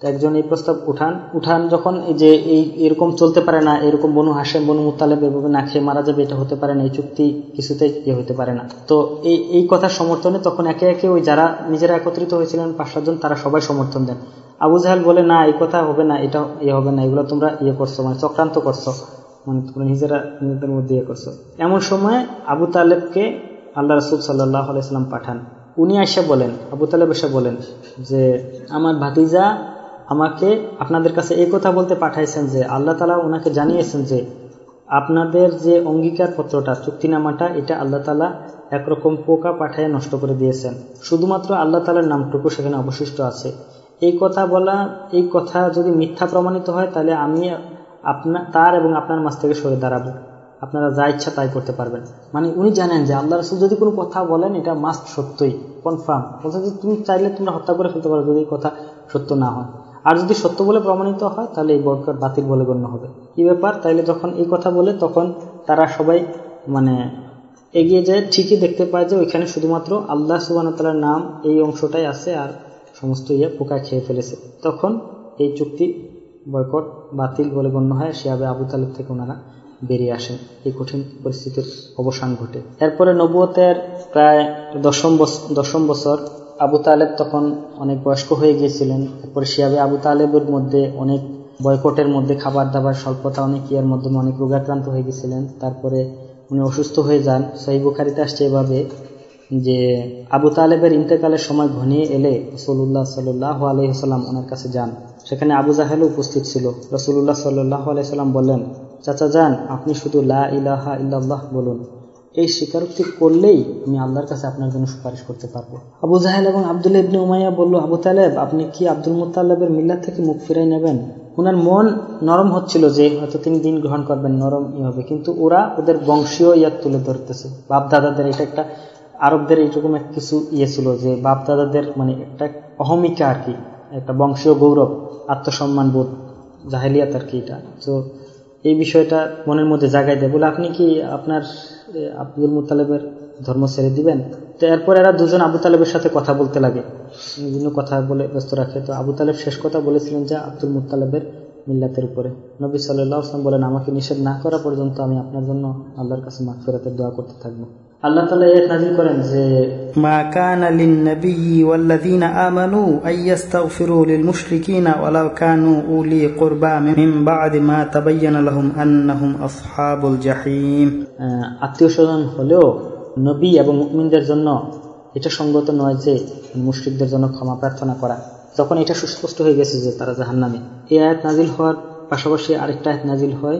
S1: তো একজন এই প্রস্তাব উঠান উঠান যখন এই যে, এই, এরকম চলতে পারে না, এরকম বনু হাসেম বনু মুতালেব এভাবে না খেয়ে মারা যাবে, এটা হতে পারে না, এই চুক্তি কিছুতে ইয়ে হতে পারে না। তো এই এই কথার সমর্থনে তখন একে একে ওই যারা নিজেরা একত্রিত হয়েছিলেন, পাঁচ সাতজন তারা সবাই সমর্থন দেন। আবু জাহেল বলে, না, এই কথা হবে না, এটা ইয়ে হবে না, এগুলো তোমরা ইয়ে করছ মানে চক্রান্ত করছ মানে তোমরা নিজেরা নিজেদের মধ্যে ইয়ে করছ। এমন সময় আবু তালেবকে আল্লাহ রসুল সাল্লাহ আলাইসাল্লাম পাঠান। উনি আইসা বলেন, আবু তালেব এসে বলেন যে, আমার ভাতিজা আমাকে আপনাদের কাছে এই কথা বলতে পাঠাইছেন যে, আল্লাহ তালা ওনাকে জানিয়েছেন যে, আপনাদের যে অঙ্গীকার পত্রটা চুক্তিনামাটা, এটা আল্লাহ তালা একরকম পোকা পাঠায় নষ্ট করে দিয়েছেন। শুধুমাত্র আল্লাহ তালার নামটুকু সেখানে অবশিষ্ট আছে। এই কথা বলা, এই কথা যদি মিথ্যা প্রমাণিত হয়, তাহলে আমি আপনা, তার এবং আপনার মাছ থেকে সরে দাঁড়াবো। আপনারা যা ইচ্ছা তাই করতে পারবেন। মানে উনি জানেন যে আল্লাহ রসুল যদি কোনো কথা বলেন, এটা মাস্ট সত্যই। কনফার্ম যে তুমি চাইলে তোমরা হত্যা করে ফেলতে পারো যদি কথা সত্য না হয়। আর যদি সত্য বলে প্রমাণিত হয়, তাহলে এই বরকত বাতিল বলে গণ্য হবে। কি ব্যাপার? তাইলে যখন এই কথা বলে, তখন তারা সবাই মানে এগিয়ে যায়, ঠিকই দেখতে পায় যে ওইখানে শুধুমাত্র আল্লাহ সুবাহতালার নাম এই অংশটাই আছে আর সমস্ত ইয়ে পোকা খেয়ে ফেলেছে। তখন এই চুক্তি বয়কট বাতিল বলে গণ্য হয় শিয়াবে আবু তালেব থেকে ওনারা। বেরিয়ে আসেন এই কঠিন পরিস্থিতির অবসান ঘটে। এরপরে নবুয়তের প্রায় দশম দশম বছর আবু তালেব তখন অনেক বয়স্ক হয়ে গিয়েছিলেন। তারপরে শিয়াবে আবু তালেবের মধ্যে অনেক বয়কটের মধ্যে খাবার দাবার স্বল্পতা অনেক ইয়ার মধ্যে অনেক রোগাক্রান্ত হয়ে গেছিলেন তারপরে উনি অসুস্থ হয়ে যান। সহি বুখারিতে আসছে এভাবে যে আবু তালেবের ইন্তেকালের সময় ঘনিয়ে এলে রসুল্লাহ সাল্লাহ আলহিহাল্লাম ওনার কাছে যান। সেখানে আবু জাহেলও উপস্থিত ছিল। রসুল্লাহ সাল্লাহ আলাইসাল্লাম বললেন চাচা যান আপনি শুধু লা ইলাহা ইল্লাল্লাহ বলুন। এই স্বীকারোক্তি করলেই আমি আল্লাহর কাছে আপনার জন্য সুপারিশ করতে পারব। আবু জাহেল এবং আব্দুল ইবনে উমাইয়া বলল, আবু তালেব, আপনি কি আব্দুল মুতাল্লাবের মিল্লাত থেকে মুখ ফিরাই নেবেন? ওনার মন নরম হচ্ছিল যে হয়তো তিনি দিন গ্রহণ করবেন নরম ই হবে কিন্তু ওরা ওদের বংশীয় ইয়াদ তুলে ধরতেছে। বাপ দাদাদের এটা একটা, আরবদের এইরকম এক কিছু ইয়ে ছিল যে বাপ দাদাদের মানে একটা অহমিকা আর কি, একটা বংশীয় গৌরব, আত্মসম্মান বোধ, জাহেলিয়াত আর কি এটা। তো এই বিষয়টা মনের মধ্যে জাগাই দেয়। বলে, আপনি কি আপনার আব্দুল মুতালেবের ধর্ম ছেড়ে দিবেন? তো এরপর এরা দুজন আবু তালেবের সাথে কথা বলতে লাগে। বিভিন্ন কথা বলে ব্যস্ত রাখে। তো আবু তালেব শেষ কথা বলেছিলেন যে, আব্দুল মুতালেবের মিল্লাতের উপরে। নবী সাল্লাহ আসলাম বলেন, আমাকে নিষেধ না করা পর্যন্ত আমি আপনার জন্য আল্লাহর কাছে মাফ ফেরাতের দোয়া করতে থাকব। আল্লাহ তালা এক নাজিল করেন যে
S2: ما كان للنبي والذين آمنوا أن يستغفروا للمشركين ولو كانوا أولي قربى من بعد ما تبين لهم أنهم أصحاب الجحيم
S1: আত্মীয় স্বজন হলেও নবী এবং মুমিনদের জন্য এটা সঙ্গত নয় যে মুশ্রিকদের জন্য ক্ষমা প্রার্থনা করা তখন এটা সুস্পষ্ট হয়ে গেছে যে তারা জাহান্নামে এই আয়াত নাজিল হওয়ার পাশাপাশি আরেকটা আয়াত নাজিল হয়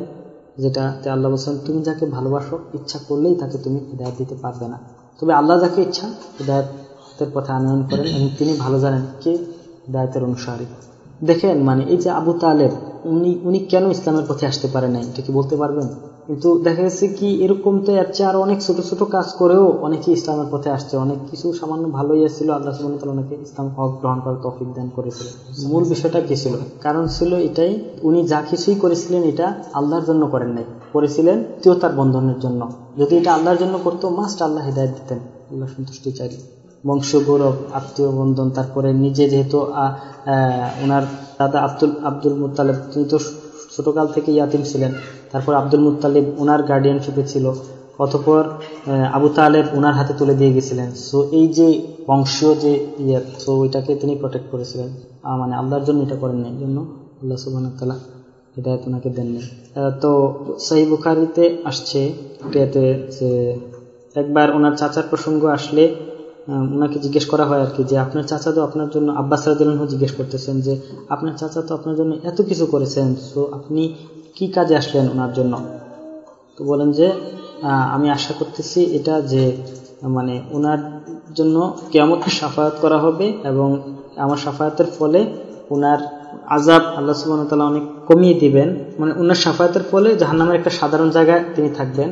S1: যেটাতে আল্লাহ বলছেন, তুমি যাকে ভালোবাসো, ইচ্ছা করলেই তাকে তুমি হৃদায়ত দিতে পারবে না। তবে আল্লাহ যাকে ইচ্ছা, হৃদায়তের পথে আনয়ন করেন এবং তিনি ভালো জানেন কে হৃদায়তের অনুসারী। দেখেন মানে এই যে আবু তালেব, উনি উনি কেন ইসলামের পথে আসতে পারে নাই? এটা কি বলতে পারবেন? কিন্তু দেখা গেছে কি, এরকম তো এর চেয়ে আরও অনেক ছোট ছোট কাজ করেও অনেকে ইসলামের পথে আসছে। অনেক কিছু সামান্য ভালোই ছিল আল্লাহ সুবাহ অনেকে ইসলাম হক গ্রহণ করার তফিক দান করেছিল। মূল বিষয়টা কি ছিল? কারণ ছিল এটাই, উনি যা কিছুই করেছিলেন এটা আল্লাহর জন্য করেন নাই। করেছিলেন তার বন্ধনের জন্য। যদি এটা আল্লাহর জন্য করতো মাস্ট আল্লাহ হৃদায়ত দিতেন। আল্লাহ সন্তুষ্টি চাইলে। বংশ গৌরব আত্মীয় বন্ধন তারপরে নিজে যেহেতু আহ ওনার দাদা আব্দুল আব্দুল মুতালেব তিনি তো ছোটকাল থেকে ইয়াতিম ছিলেন। তারপর আব্দুল মুতালিব ওনার গার্ডিয়ানশিপে ছিল। অতপর আবু তালেব ওনার হাতে তুলে দিয়ে গেছিলেন। সো এই যে বংশীয় যে ইয়ে সো ওইটাকে তিনি প্রোটেক্ট করেছিলেন। মানে আল্লাহর জন্য এটা করেননি। এই জন্য আল্লাহ সুবাহ তালা হৃদায়ত ওনাকে দেননি। তো সাহি বুখারিতে আসছে, এটাতে যে একবার ওনার চাচার প্রসঙ্গ আসলে ওনাকে জিজ্ঞেস করা হয় আর কি যে, আপনার চাচা তো আপনার জন্য আব্বাস রাজু জিজ্ঞেস করতেছেন যে, আপনার চাচা তো আপনার জন্য এত কিছু করেছেন সো আপনি কি কাজে আসলেন ওনার জন্য? তো বলেন যে আমি আশা করতেছি এটা যে মানে ওনার জন্য কেমন সাফায়াত করা হবে এবং আমার সাফায়াতের ফলে ওনার আজাব আল্লাহ সুবাহতাল্লাহ অনেক কমিয়ে দিবেন। মানে ওনার সাফায়াতের ফলে জাহান্নামের একটা সাধারণ জায়গায় তিনি থাকবেন।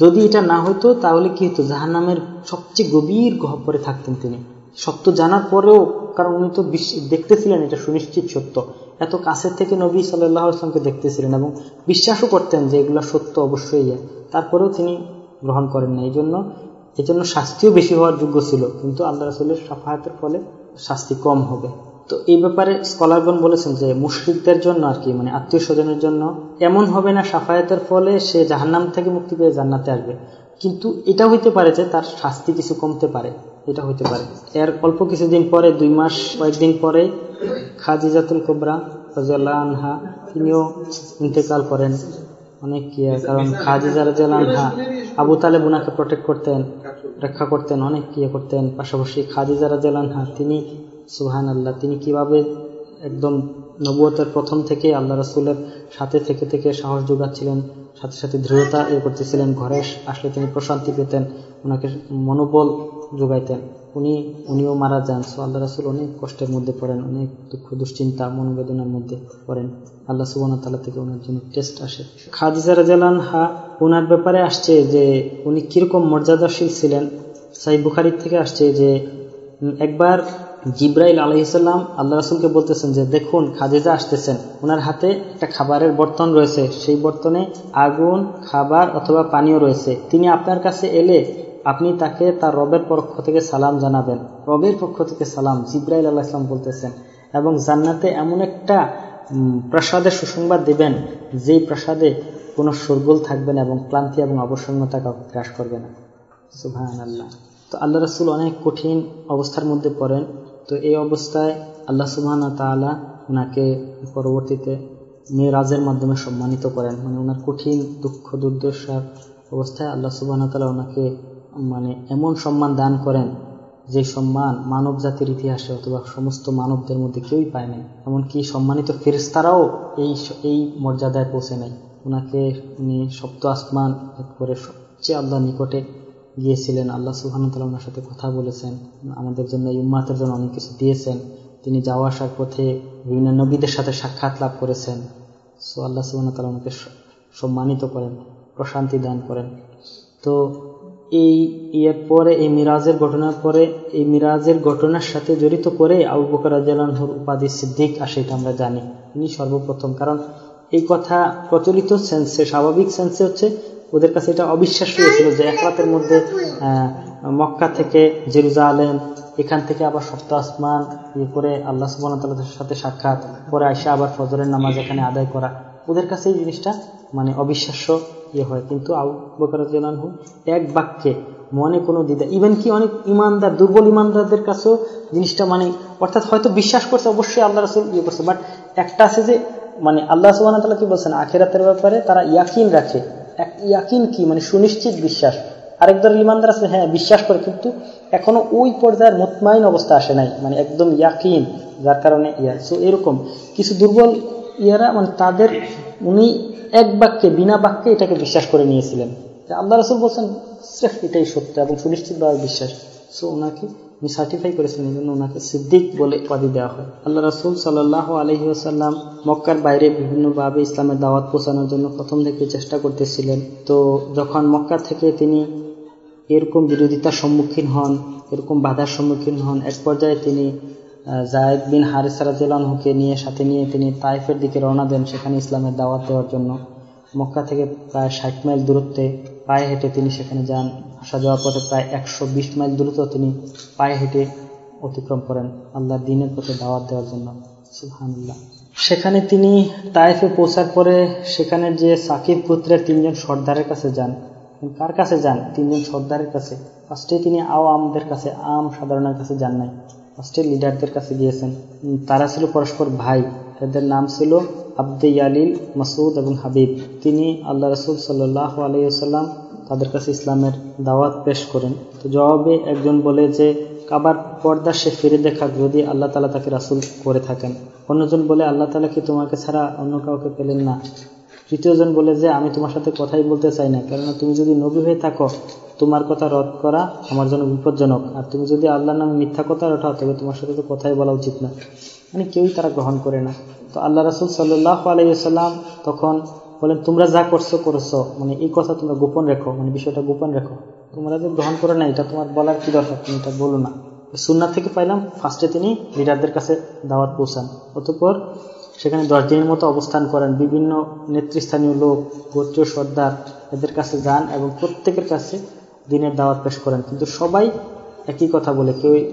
S1: যদি এটা না হতো তাহলে কি হতো জাহান্নামের সবচেয়ে গভীর গহ্বরে থাকতেন তিনি। সত্য জানার পরেও, কারণ উনি তো দেখতেছিলেন, এটা সুনিশ্চিত সত্য। এত কাছের থেকে নবী সাল্লাহ দেখতেছিলেন এবং বিশ্বাসও করতেন যে এগুলো সত্য অবশ্যই তারপরেও তিনি গ্রহণ করেন না এই জন্য এই জন্য শাস্তিও বেশি হওয়ার যোগ্য ছিল। কিন্তু আল্লাহ রসুলের সাফাহাতের ফলে শাস্তি কম হবে। তো এই ব্যাপারে স্কলারগণ বলেছেন যে মুশ্রিকদের জন্য আর কি মানে আত্মীয় স্বজনের জন্য এমন হবে না, সাফায়াতের ফলে সে জাহান্নাম থেকে মুক্তি পেয়ে জান্নাতে আসবে। কিন্তু এটা হইতে পারে যে তার শাস্তি কিছু কমতে পারে, এটা হইতে পারে। এর অল্প কিছুদিন পরে, দুই মাস, কয়েকদিন পরে খাজিজাতুল কোবরা রাজিয়াল্লাহ আনহা, তিনিও ইন্তেকাল করেন। অনেক কি, কারণ খাজিজা রাজিয়াল্লাহ আনহা আবু তালেব উনাকে প্রোটেক্ট করতেন, রক্ষা করতেন, অনেক ইয়ে করতেন। পাশাপাশি খাজিজা রাজিয়াল্লাহ আনহা, তিনি সুহান আল্লাহ তিনি কীভাবে একদম নবুয়তের প্রথম থেকে আল্লাহ রসুলের সাথে থেকে থেকে সাহস যোগাচ্ছিলেন, সাথে সাথে দৃঢ়তা ইয়ে করতেছিলেন, ঘরে আসলে তিনি প্রশান্তি পেতেন ওনাকে মনোবল যোগাইতেন। উনি, উনিও মারা যান। সো আল্লাহ রাসুল অনেক কষ্টের মধ্যে পড়েন, অনেক দুঃখ, দুশ্চিন্তা, মনোবেদনার মধ্যে পড়েন। আল্লাহ সুবান তাল্লাহ থেকে ওনার জন্য টেস্ট আসে। খাদিজা রাজালান হা ওনার ব্যাপারে আসছে যে, উনি কীরকম মর্যাদাশীল ছিলেন। সাই বুখারির থেকে আসছে যে একবার জিব্রাইল আলহিসাল্লাম আল্লাহ রাসুলকে বলতেছেন যে, দেখুন, খাদিজা আসতেছেন। ওনার হাতে একটা খাবারের বর্তন রয়েছে। সেই বর্তনে আগুন, খাবার অথবা পানীয় রয়েছে। তিনি আপনার কাছে এলে আপনি তাকে তার রবের পক্ষ থেকে সালাম জানাবেন। রবের পক্ষ থেকে সালাম, জিব্রাইল আল্লাহ ইসলাম বলতেছেন। এবং জান্নাতে এমন একটা প্রাসাদের সুসংবাদ দেবেন, যেই প্রাসাদে কোনো সরগোল থাকবে না এবং ক্লান্তি এবং অবসন্নতা গ্রাস করবে না। সুভান আল্লাহ তো আল্লাহ রসুল অনেক কঠিন অবস্থার মধ্যে পড়েন। তো এই অবস্থায় আল্লাহ সুবাহ তালা ওনাকে পরবর্তীতে মেয়েরাজের মাধ্যমে সম্মানিত করেন। মানে ওনার কঠিন দুঃখ, দুর্দশার অবস্থায় আল্লাহ সুবাহ তালা ওনাকে মানে এমন সম্মান দান করেন যে সম্মান মানব জাতির ইতিহাসে অথবা সমস্ত মানবদের মধ্যে কেউই পায় নাই। এমনকি সম্মানিত ফেরিস্তারাও এই এই মর্যাদায় পৌঁছে নাই। ওনাকে উনি সপ্ত আসমান করে সবচেয়ে আল্লাহ নিকটে গিয়েছিলেন আল্লাহ সুহানুতাল্লাহ ওনার সাথে কথা বলেছেন, আমাদের জন্য, এই উম্মাতের জন্য অনেক কিছু দিয়েছেন। তিনি যাওয়া আসার পথে বিভিন্ন নবীদের সাথে সাক্ষাৎ লাভ করেছেন। সো আল্লাহ সুবাহতাল্লাহ ওনাকে সম্মানিত করেন, প্রশান্তি দান করেন। তো এই ইয়ের পরে, এই মিরাজের ঘটনার পরে, এই মিরাজের ঘটনার সাথে জড়িত করে আবু বকর রাজিয়ালহুর উপাধি সিদ্দিক আসে, এটা আমরা জানি। তিনি সর্বপ্রথম, কারণ এই কথা প্রচলিত সেন্সে স্বাভাবিক সেন্সে হচ্ছে ওদের কাছে এটা অবিশ্বাস হয়েছিল যে এক রাতের মধ্যে মক্কা থেকে জেরুজা আলেম এখান থেকে আবার সপ্ত আসমান ইয়ে করে আল্লাহ সুবাহতাল্লাদের সাথে সাক্ষাৎ, পরে আইসা আবার ফজরের নামাজ এখানে আদায় করা। ওদের কাছে এই জিনিসটা মানে অবিশ্বাস্য ইয়ে হয়। কিন্তু বকর এক বাক্যে মনে কোনো দ্বিধা ইভেন কি অনেক ইমানদার, দুর্বল ইমানদারদের কাছেও জিনিসটা মানে অর্থাৎ হয়তো বিশ্বাস করছে, অবশ্যই আল্লাহ রসুল ইয়ে করছে। বাট একটা আছে যে মানে আল্লাহ সুবাহ কি বলছেন? আখেরাতের ব্যাপারে তারা ইয়াকিন রাখে। এক ইয়াকিন কি? মানে সুনিশ্চিত বিশ্বাস। আরেক দলের ইমানদার আছে হ্যাঁ বিশ্বাস করে, কিন্তু এখনও ওই পর্যায়ের মোতমাইন অবস্থা আসে নাই। মানে একদম ইয়াকিন, যার কারণে ইয়া। সো এরকম। কিছু দুর্বল ইয়ারা মানে তাদের, উনি এক বাক্যে, বিনা বাক্যে এটাকে বিশ্বাস করে নিয়েছিলেন। আল্লাহ রসুল বলছেন, স্রেফ এটাই সত্য এবং সুনিশ্চিতভাবে বিশ্বাস। সো ওনাকে উনি সার্টিফাই করেছেন, এই জন্য ওনাকে সিদ্দিক বলে উপাধি দেওয়া হয়। আল্লাহ রসুল সাল্লাহ আলহি আসাল্লাম মক্কার বাইরে বিভিন্নভাবে ইসলামের দাওয়াত পৌঁছানোর জন্য প্রথম থেকে চেষ্টা করতেছিলেন। তো যখন মক্কা থেকে তিনি এরকম বিরোধিতার সম্মুখীন হন, এরকম বাধার সম্মুখীন হন, এক পর্যায়ে তিনি জায়দ বিন হারিস রাজিয়ালহুকে নিয়ে, সাথে নিয়ে তিনি তাইফের দিকে রওনা দেন সেখানে ইসলামের দাওয়াত দেওয়ার জন্য। মক্কা থেকে প্রায় ষাট মাইল দূরত্বে পায়ে হেঁটে তিনি সেখানে যান। আসা যাওয়ার পথে প্রায় একশো বিশ মাইল দূরত্ব তিনি পায়ে হেঁটে অতিক্রম করেন আল্লাহ দিনের পথে দাওয়াত দেওয়ার জন্য। সুহানুল্লাহ সেখানে তিনি তাইফে পৌঁছার পরে সেখানে যে সাকিব পুত্রের তিনজন সর্দারের কাছে যান। কার কাছে যান? তিনজন সর্দারের কাছে। ফার্স্টে তিনি আও আমদের কাছে, আম সাধারণের কাছে যান নাই। ফার্স্টে লিডারদের কাছে গিয়েছেন। তারা ছিল পরস্পর ভাই। এদের নাম ছিল আব্দে ইয়ালিল মাসুদ এবং হাবিব। তিনি আল্লাহ রসুল সাল্লাহ আলাইসাল্লাম তাদের কাছে ইসলামের দাওয়াত পেশ করেন। তো জবাবে একজন বলে যে, কাবার পর্দা সে ফিরে দেখাক যদি আল্লাহ তালা তাকে রাসুল করে থাকেন। অন্যজন বলে, আল্লাহ তালা কি তোমাকে ছাড়া অন্য কাউকে পেলেন না? তৃতীয়জন বলে যে, আমি তোমার সাথে কথাই বলতে চাই না, কেননা তুমি যদি নবী হয়ে থাকো, তোমার কথা রদ করা আমার জন্য বিপজ্জনক। আর তুমি যদি আল্লাহর নামে মিথ্যা কথা ওঠাও তবে তোমার সাথে তো কথাই বলা উচিত না। মানে কেউই তারা গ্রহণ করে না। তো আল্লাহ রাসুল সাল্লাহ আলাইসাল্লাম তখন বলেন, তোমরা যা করছ, করেছ। মানে এই কথা তোমরা গোপন রেখো। মানে বিষয়টা গোপন রেখো। তোমরা যে গ্রহণ করে না এটা তোমার বলার কি দরকার? তুমি এটা বলো না। সুন্নার থেকে পাইলাম, ফার্স্টে তিনি লিডারদের কাছে দাওয়াত পৌঁছান। অতঃপর সেখানে দশ দিনের মতো অবস্থান করেন। বিভিন্ন নেতৃস্থানীয় লোক গোত্রীয় সর্দার এদের কাছে যান এবং প্রত্যেকের কাছে দিনের দাওয়াত পেশ করেন। কিন্তু সবাই একই কথা বলে। কেউ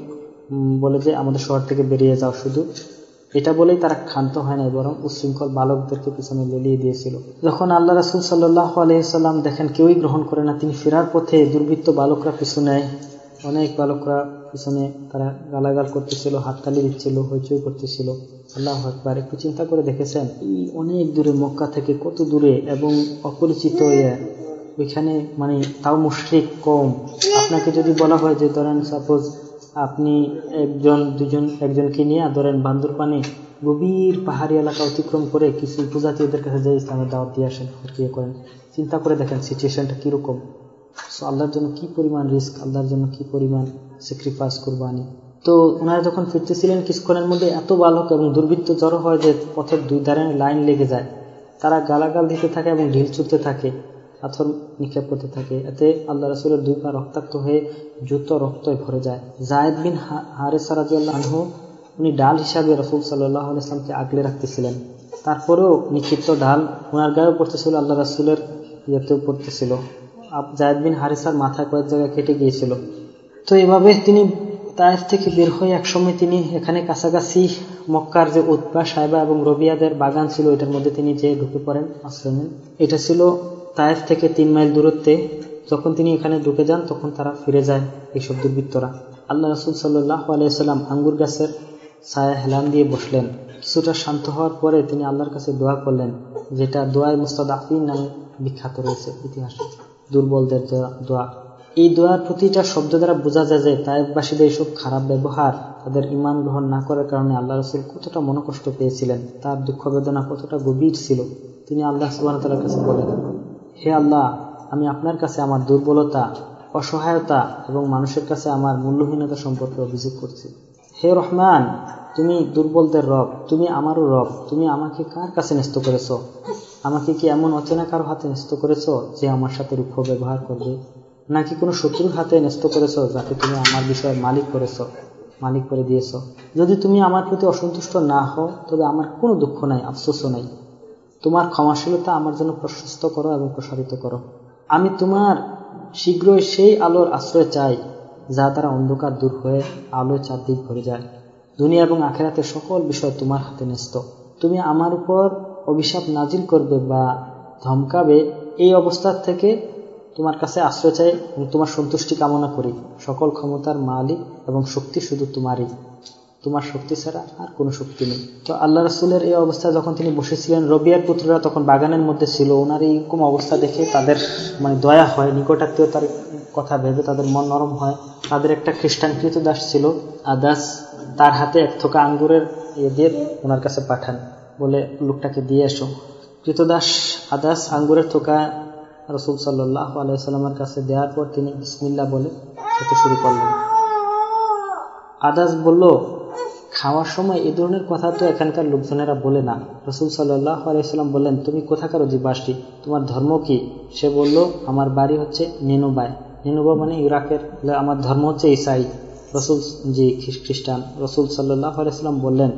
S1: বলে যে, আমাদের শহর থেকে বেরিয়ে যাও শুধু। এটা বলেই তারা ক্ষান্ত হয় নাই, বরং উশৃঙ্খল বালকদেরকে পিছনে লেলিয়ে দিয়েছিল। যখন আল্লাহ রাসুল সাল্লাহ আলহিসাল্লাম দেখেন কেউই গ্রহণ করে না, তিনি ফেরার পথে দুর্বৃত্ত বালকরা পিছু নেয় অনেক বালকরা পিছনে তারা গালাগাল করতেছিল, হাততালি দিচ্ছিল, হইচই করতেছিল। আল্লাহ একবার একটু চিন্তা করে দেখেছেন, এই অনেক দূরে মক্কা থেকে কত দূরে এবং অপরিচিত ওইখানে মানে তাও মুশ্রিক কম। আপনাকে যদি বলা হয় যে, ধরেন সাপোজ আপনি একজন, দুজন, একজনকে নিয়ে ধরেন বান্দর পানি গভীর পাহাড়ি এলাকা অতিক্রম করে কিছু উপজাতীয়দের কাছে যে ইসলামের দাওয়াত দিয়ে আসেন ইয়ে করেন। চিন্তা করে দেখেন সিচুয়েশনটা কীরকম। সো আল্লাহর জন্য কি পরিমাণ রিস্ক আল্লাহর জন্য কি পরিমাণ স্যাক্রিফাইস কোরবানি? তো ওনারা যখন ফিরতেছিলেন কিছুক্ষণের মধ্যে এত বালক এবং দুর্বৃত্ত জড়ো হয় যে পথের দুই ধারে লাইন লেগে যায়। তারা গালাগাল দিতে থাকে এবং ঢিল ছুটতে থাকে। পাথর নিক্ষেপ করতে থাকে। এতে আল্লাহ রসুলের দুই পা রক্তাক্ত হয়ে জুত রক্তয় ভরে যায়। জায়দ বিন হারেসারাজু উনি ডাল হিসাবে রসুল সাল্লাহ ইসলামকে আগলে রাখতেছিলেন। তারপরেও নিক্ষিপ্ত ঢাল ওনার গায়েও পড়তেছিল আল্লাহ রসুলের ইয়েতেও পড়তেছিল। জায়দ বিন হারিসার মাথা কয়েক জায়গায় কেটে গিয়েছিল। তো এভাবে তিনি তাইফ থেকে বের হয়ে একসময় তিনি এখানে কাছাকাছি মক্কার যে উৎপা সাহেবা এবং রবিয়াদের বাগান ছিল এটার মধ্যে তিনি যে ঢুকে পড়েন। আশ্রমে এটা ছিল তাইফ থেকে তিন মাইল দূরত্বে যখন তিনি এখানে ঢুকে যান, তখন তারা ফিরে যায় এইসব দুর্বৃত্তরা। আল্লাহ রসুল সাল্লাহ আলাইসাল্লাম আঙ্গুর গাছের ছায়া হেলান দিয়ে বসলেন। কিছুটা শান্ত হওয়ার পরে তিনি আল্লাহর কাছে দোয়া করলেন, যেটা দোয়ায় মুস্তাদ আফিন নামে বিখ্যাত রয়েছে ইতিহাসে। দুর্বলদের দোয়া। এই দোয়ার প্রতিটা শব্দ দ্বারা বোঝা যায় যে তাইবাসীদের এইসব খারাপ ব্যবহার তাদের ইমান গ্রহণ না করার কারণে আল্লাহ রসুল কতটা মনোকষ্ট পেয়েছিলেন, তার দুঃখ বেদনা কতটা গভীর ছিল। তিনি আল্লাহ সুবাহ তালার কাছে বলেন হে আল্লাহ, আমি আপনার কাছে আমার দুর্বলতা, অসহায়তা এবং মানুষের কাছে আমার মূল্যহীনতা সম্পর্কে অভিযোগ করছি। হে রহমান, তুমি দুর্বলদের রব, তুমি আমারও রব, তুমি আমাকে কার কাছে ন্যস্ত করেছ? আমাকে কি এমন অচেনা কারও হাতে ন্যস্ত করেছ যে আমার সাথে রুক্ষ ব্যবহার করবে? নাকি কোনো শত্রুর হাতে ন্যস্ত করেছ যাকে তুমি আমার বিষয়ে মালিক করেছ, মালিক করে দিয়েছ? যদি তুমি আমার প্রতি অসন্তুষ্ট না হও, তবে আমার কোনো দুঃখ নাই, আফসোসও নাই। তোমার ক্ষমাশীলতা আমার জন্য প্রশস্ত করো এবং প্রসারিত করো। আমি তোমার শীঘ্রই সেই আলোর আশ্রয় চাই যা দ্বারা অন্ধকার দূর হয়ে আলো চারদিক ভরে যায়। দুনিয়া এবং আখেরাতে সকল বিষয় তোমার হাতে ন্যস্ত। তুমি আমার উপর অভিশাপ নাজিল করবে বা ধমকাবে, এই অবস্থার থেকে তোমার কাছে আশ্রয় চাই এবং তোমার সন্তুষ্টি কামনা করি। সকল ক্ষমতার মালিক এবং শক্তি শুধু তোমারই। তোমার শক্তি ছাড়া আর কোনো শক্তি নেই। তো আল্লাহ রাসুলের এই অবস্থায় যখন তিনি বসেছিলেন, রবিয়ার পুত্ররা তখন বাগানের মধ্যে ছিল। ওনার এইরকম অবস্থা দেখে তাদের মানে দয়া হয় নিকটাত্মীয়তার কথা ভেবে তাদের মন নরম হয়। তাদের একটা খ্রিস্টান দাস ছিল আদাস তার হাতে এক থোকা আঙ্গুরের ইয়ে দিয়ে ওনার কাছে পাঠান, বলে, লোকটাকে দিয়ে এসো। কৃতদাস আদাস আঙ্গুরের থোকা রসুল সাল্লাহ আলাইসাল্লামের কাছে দেওয়ার পর তিনি বিসমিল্লা বলে খেতে শুরু করলেন। আদাস বলল খাওয়ার সময় এ ধরনের কথা তো এখানকার লোকজনেরা বলে না। রসুল সাল্লাহ আলাইসাল্লাম বললেন, তুমি কোথাকার অধিবাসী? তোমার ধর্ম কি? সে বলল, আমার বাড়ি হচ্ছে নেনুবায়। নেনুবা মানে ইরাকের আমার ধর্ম হচ্ছে ইসাই। রসুল জি খ্রিস্টান। রসুল সাল্লাহ আলাইসাল্লাম বললেন,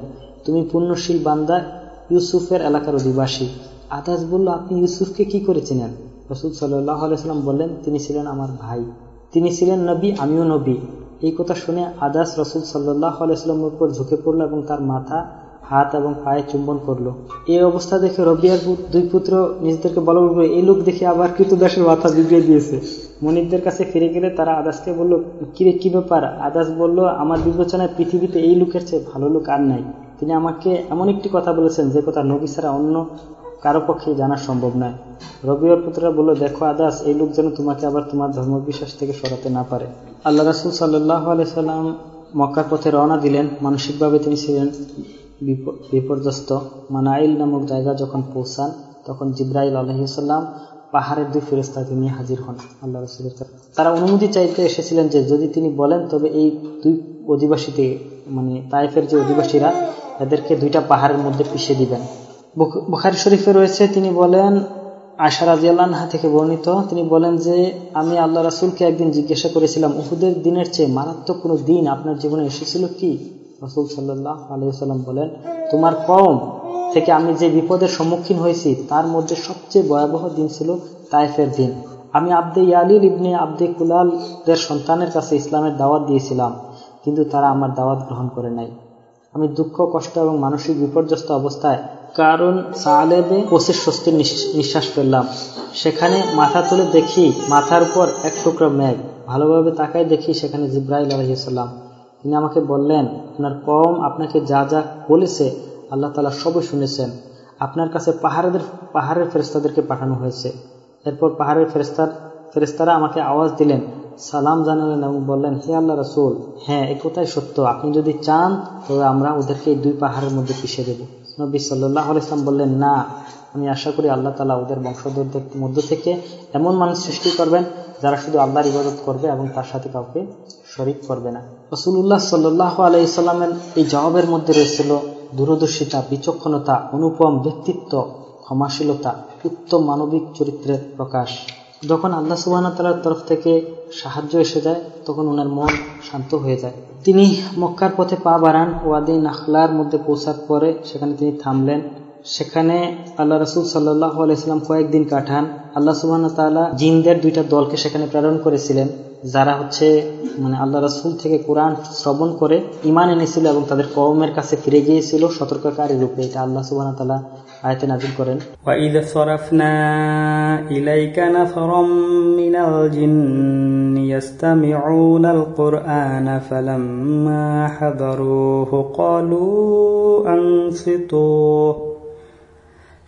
S1: তুমি পুণ্যশীল বান্দা ইউসুফের এলাকার অধিবাসী। আদাস বলল, আপনি ইউসুফকে কি করেছিলেন রসুল সাল্লাহ আলাইসাল্লাম বললেন, তিনি ছিলেন আমার ভাই। তিনি ছিলেন নবী, আমিও নবী। এই কথা শুনে আদাস রসুল সাল্লাহ আলাইস্লামের উপর ঝুঁকে পড়ল এবং তার মাথা, হাত এবং পায়ে চুম্বন করল। এই অবস্থা দেখে রবিয়ার দুই পুত্র নিজেদেরকে বলা এই লোক দেখে আবার কৃতদাসের মাথা বিগড়ে দিয়েছে। মনিকদের কাছে ফিরে গেলে তারা আদাসকে বলল, কিরে, কি ব্যাপার? আদাস বলল, আমার বিবেচনায় পৃথিবীতে এই লোকের চেয়ে ভালো লোক আর নাই। তিনি আমাকে এমন একটি কথা বলেছেন যে কথা নবী ছাড়া অন্য কারও পক্ষে জানা সম্ভব নয়। রবিবার পুত্ররা বলল, দেখো আদাস, এই লোক যেন তোমাকে আবার তোমার ধর্মবিশ্বাস থেকে সরাতে না পারে। আল্লাহ রাসুল সাল্লাহ আলাইসাল্লাম মক্কার পথে রওনা দিলেন। মানসিকভাবে তিনি ছিলেন বিপর্যস্ত। মানাইল নামক জায়গা যখন পৌঁছান, তখন জিব্রাইল আলহিসাল্লাম পাহাড়ের দুই ফেরস্তাকে নিয়ে হাজির হন আল্লাহ রসুলের তারা অনুমতি চাইতে এসেছিলেন যে, যদি তিনি বলেন, তবে এই দুই অধিবাসীতে মানে তাইফের যে অধিবাসীরা, এদেরকে দুইটা পাহাড়ের মধ্যে পিছিয়ে দিবেন। বুখারি শরীফে রয়েছে, তিনি বলেন আশা রাজিয়াল্লাহা থেকে বর্ণিত, তিনি বলেন যে, আমি আল্লাহ রাসুলকে একদিন জিজ্ঞাসা করেছিলাম, উহুদের দিনের চেয়ে মারাত্মক কোনো দিন আপনার জীবনে এসেছিল কি? রসুল সাল্লাহ আলহিসাল্লাম বলেন, তোমার কম থেকে আমি যে বিপদের সম্মুখীন হয়েছি, তার মধ্যে সবচেয়ে ভয়াবহ দিন ছিল তাইফের দিন। আমি আব্দে ইয়ালিল ইবনে আব্দে কুলালদের সন্তানের কাছে ইসলামের দাওয়াত দিয়েছিলাম, কিন্তু তারা আমার দাওয়াত গ্রহণ করে নাই। আমি দুঃখ, কষ্ট এবং মানসিক বিপর্যস্ত অবস্থায় কারণ সালেবে পঁচিশ স্বস্তির নিঃশ্বাস ফেললাম। সেখানে মাথা তুলে দেখি মাথার উপর এক টুকরো মেঘ। ভালোভাবে তাকায় দেখি সেখানে জিব্রাহিল আলহিসাল্লাম তিনি আমাকে বললেন, আপনার কম আপনাকে যা যা বলেছে, আল্লাহ তালা সবই শুনেছেন। আপনার কাছে পাহাড়ের পাহাড়ের ফেরেস্তাদেরকে পাঠানো হয়েছে। এরপর পাহাড়ের ফেরেস্তার ফেরেস্তারা আমাকে আওয়াজ দিলেন সালাম জানালেন এবং বললেন, হে আল্লাহ রসুল হ্যাঁ এ কথাই সত্য। আপনি যদি চান, তবে আমরা ওদেরকে এই দুই পাহাড়ের মধ্যে পিছিয়ে দেব। নবী সাল্লাহ ইসলাম বললেন, না, আমি আশা করি আল্লাহ তালা ওদের বংশধরদের মধ্য থেকে এমন মানুষ সৃষ্টি করবেন, যারা শুধু আল্লাহর ইবাদত করবে এবং তার সাথে কাউকে শরিক করবে না। রসুল্লাহ সাল্লাহ আলাইসাল্লামের এই জবাবের মধ্যে রয়েছিল দূরদর্শিতা, বিচক্ষণতা, অনুপম ব্যক্তিত্ব, ক্ষমাশীলতা, উত্তম মানবিক চরিত্রের প্রকাশ। যখন আল্লাহ সুবাহ তালার তরফ থেকে সাহায্য এসে যায়, তখন ওনার মন শান্ত হয়ে যায়। তিনি মক্কার পথে পা বাড়ান, ওয়াদি নাখলার মধ্যে পৌঁছার পরে সেখানে তিনি থামলেন। সেখানে আল্লাহ রসুল সাল্লাহ আলাইসাল্লাম কয়েকদিন কাটান। আল্লাহ সুবাহ তালা জিনদের দুইটা দলকে সেখানে প্রেরণ করেছিলেন। যারা হচ্ছে মানে আল্লাহ রাসুল থেকে কোরআন শ্রবণ করে ইমান এনেছিল এবং তাদের কওমের কাছে ফিরে গিয়েছিল সতর্ককারী রূপে এটা আল্লাহ সুবাহ তালা আয়তে নাজিল করেন
S2: وإذ صرفنا إليك نفرا من الجن يستمعون القرآن فلما حضروه قالوا أنصتوا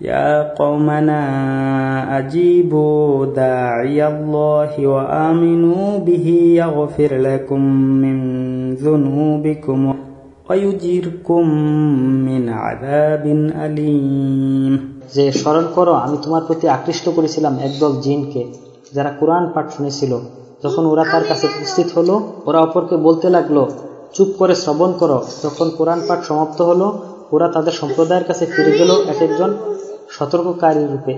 S2: يا قومنا أجيبوا داعي الله وآمنوا به يغفر لكم من ذنوبكم ويجيركم من عذاب أليم
S1: যে স্মরণ করো আমি তোমার প্রতি আকৃষ্ট করেছিলাম একদল জিনকে যারা কোরআন পাঠ শুনেছিল যখন ওরা তার কাছে উপস্থিত হলো ওরা অপরকে বলতে লাগলো চুপ করে শ্রবণ করো যখন কোরআন পাঠ সমাপ্ত হলো ওরা তাদের সম্প্রদায়ের কাছে ফিরে গেল এক একজন সতর্ককারী রূপে।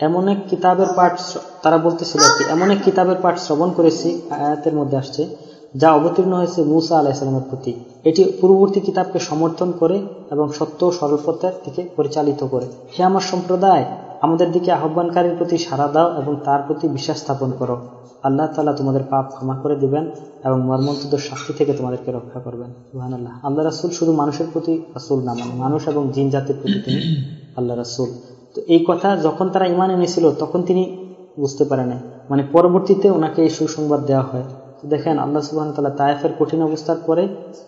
S1: এমন এক কিতাবের পাঠ তারা বলতেছিল আর কি, এমন এক কিতাবের পাঠ শ্রবণ করেছি, আয়াতের মধ্যে আসছে, যা অবতীর্ণ হয়েছে মুসা আলাহিসাল্লামের প্রতি। এটি পূর্ববর্তী কিতাবকে সমর্থন করে এবং সত্য সরল সরলপথের দিকে পরিচালিত করে। হে আমার সম্প্রদায় আমাদের দিকে আহ্বানকারীর প্রতি সাড়া দাও এবং তার প্রতি বিশ্বাস স্থাপন করো। আল্লাহ তালা তোমাদের পাপ ক্ষমা করে দিবেন এবং মর্মন্তদের শাস্তি থেকে তোমাদেরকে রক্ষা করবেন। সুহান আল্লাহ আল্লাহ রাসুল শুধু মানুষের প্রতি রাসুল না মানে মানুষ এবং জিন জাতির প্রতি তিনি আল্লাহ রাসুল। তো এই কথা যখন তারা ইমান এনেছিল, তখন তিনি বুঝতে পারে নাই। মানে পরবর্তীতে ওনাকে এই সুসংবাদ দেওয়া হয়। তো দেখেন, আল্লাহ সুবাহন তাল্লাহ তায়েফের কঠিন অবস্থার পরে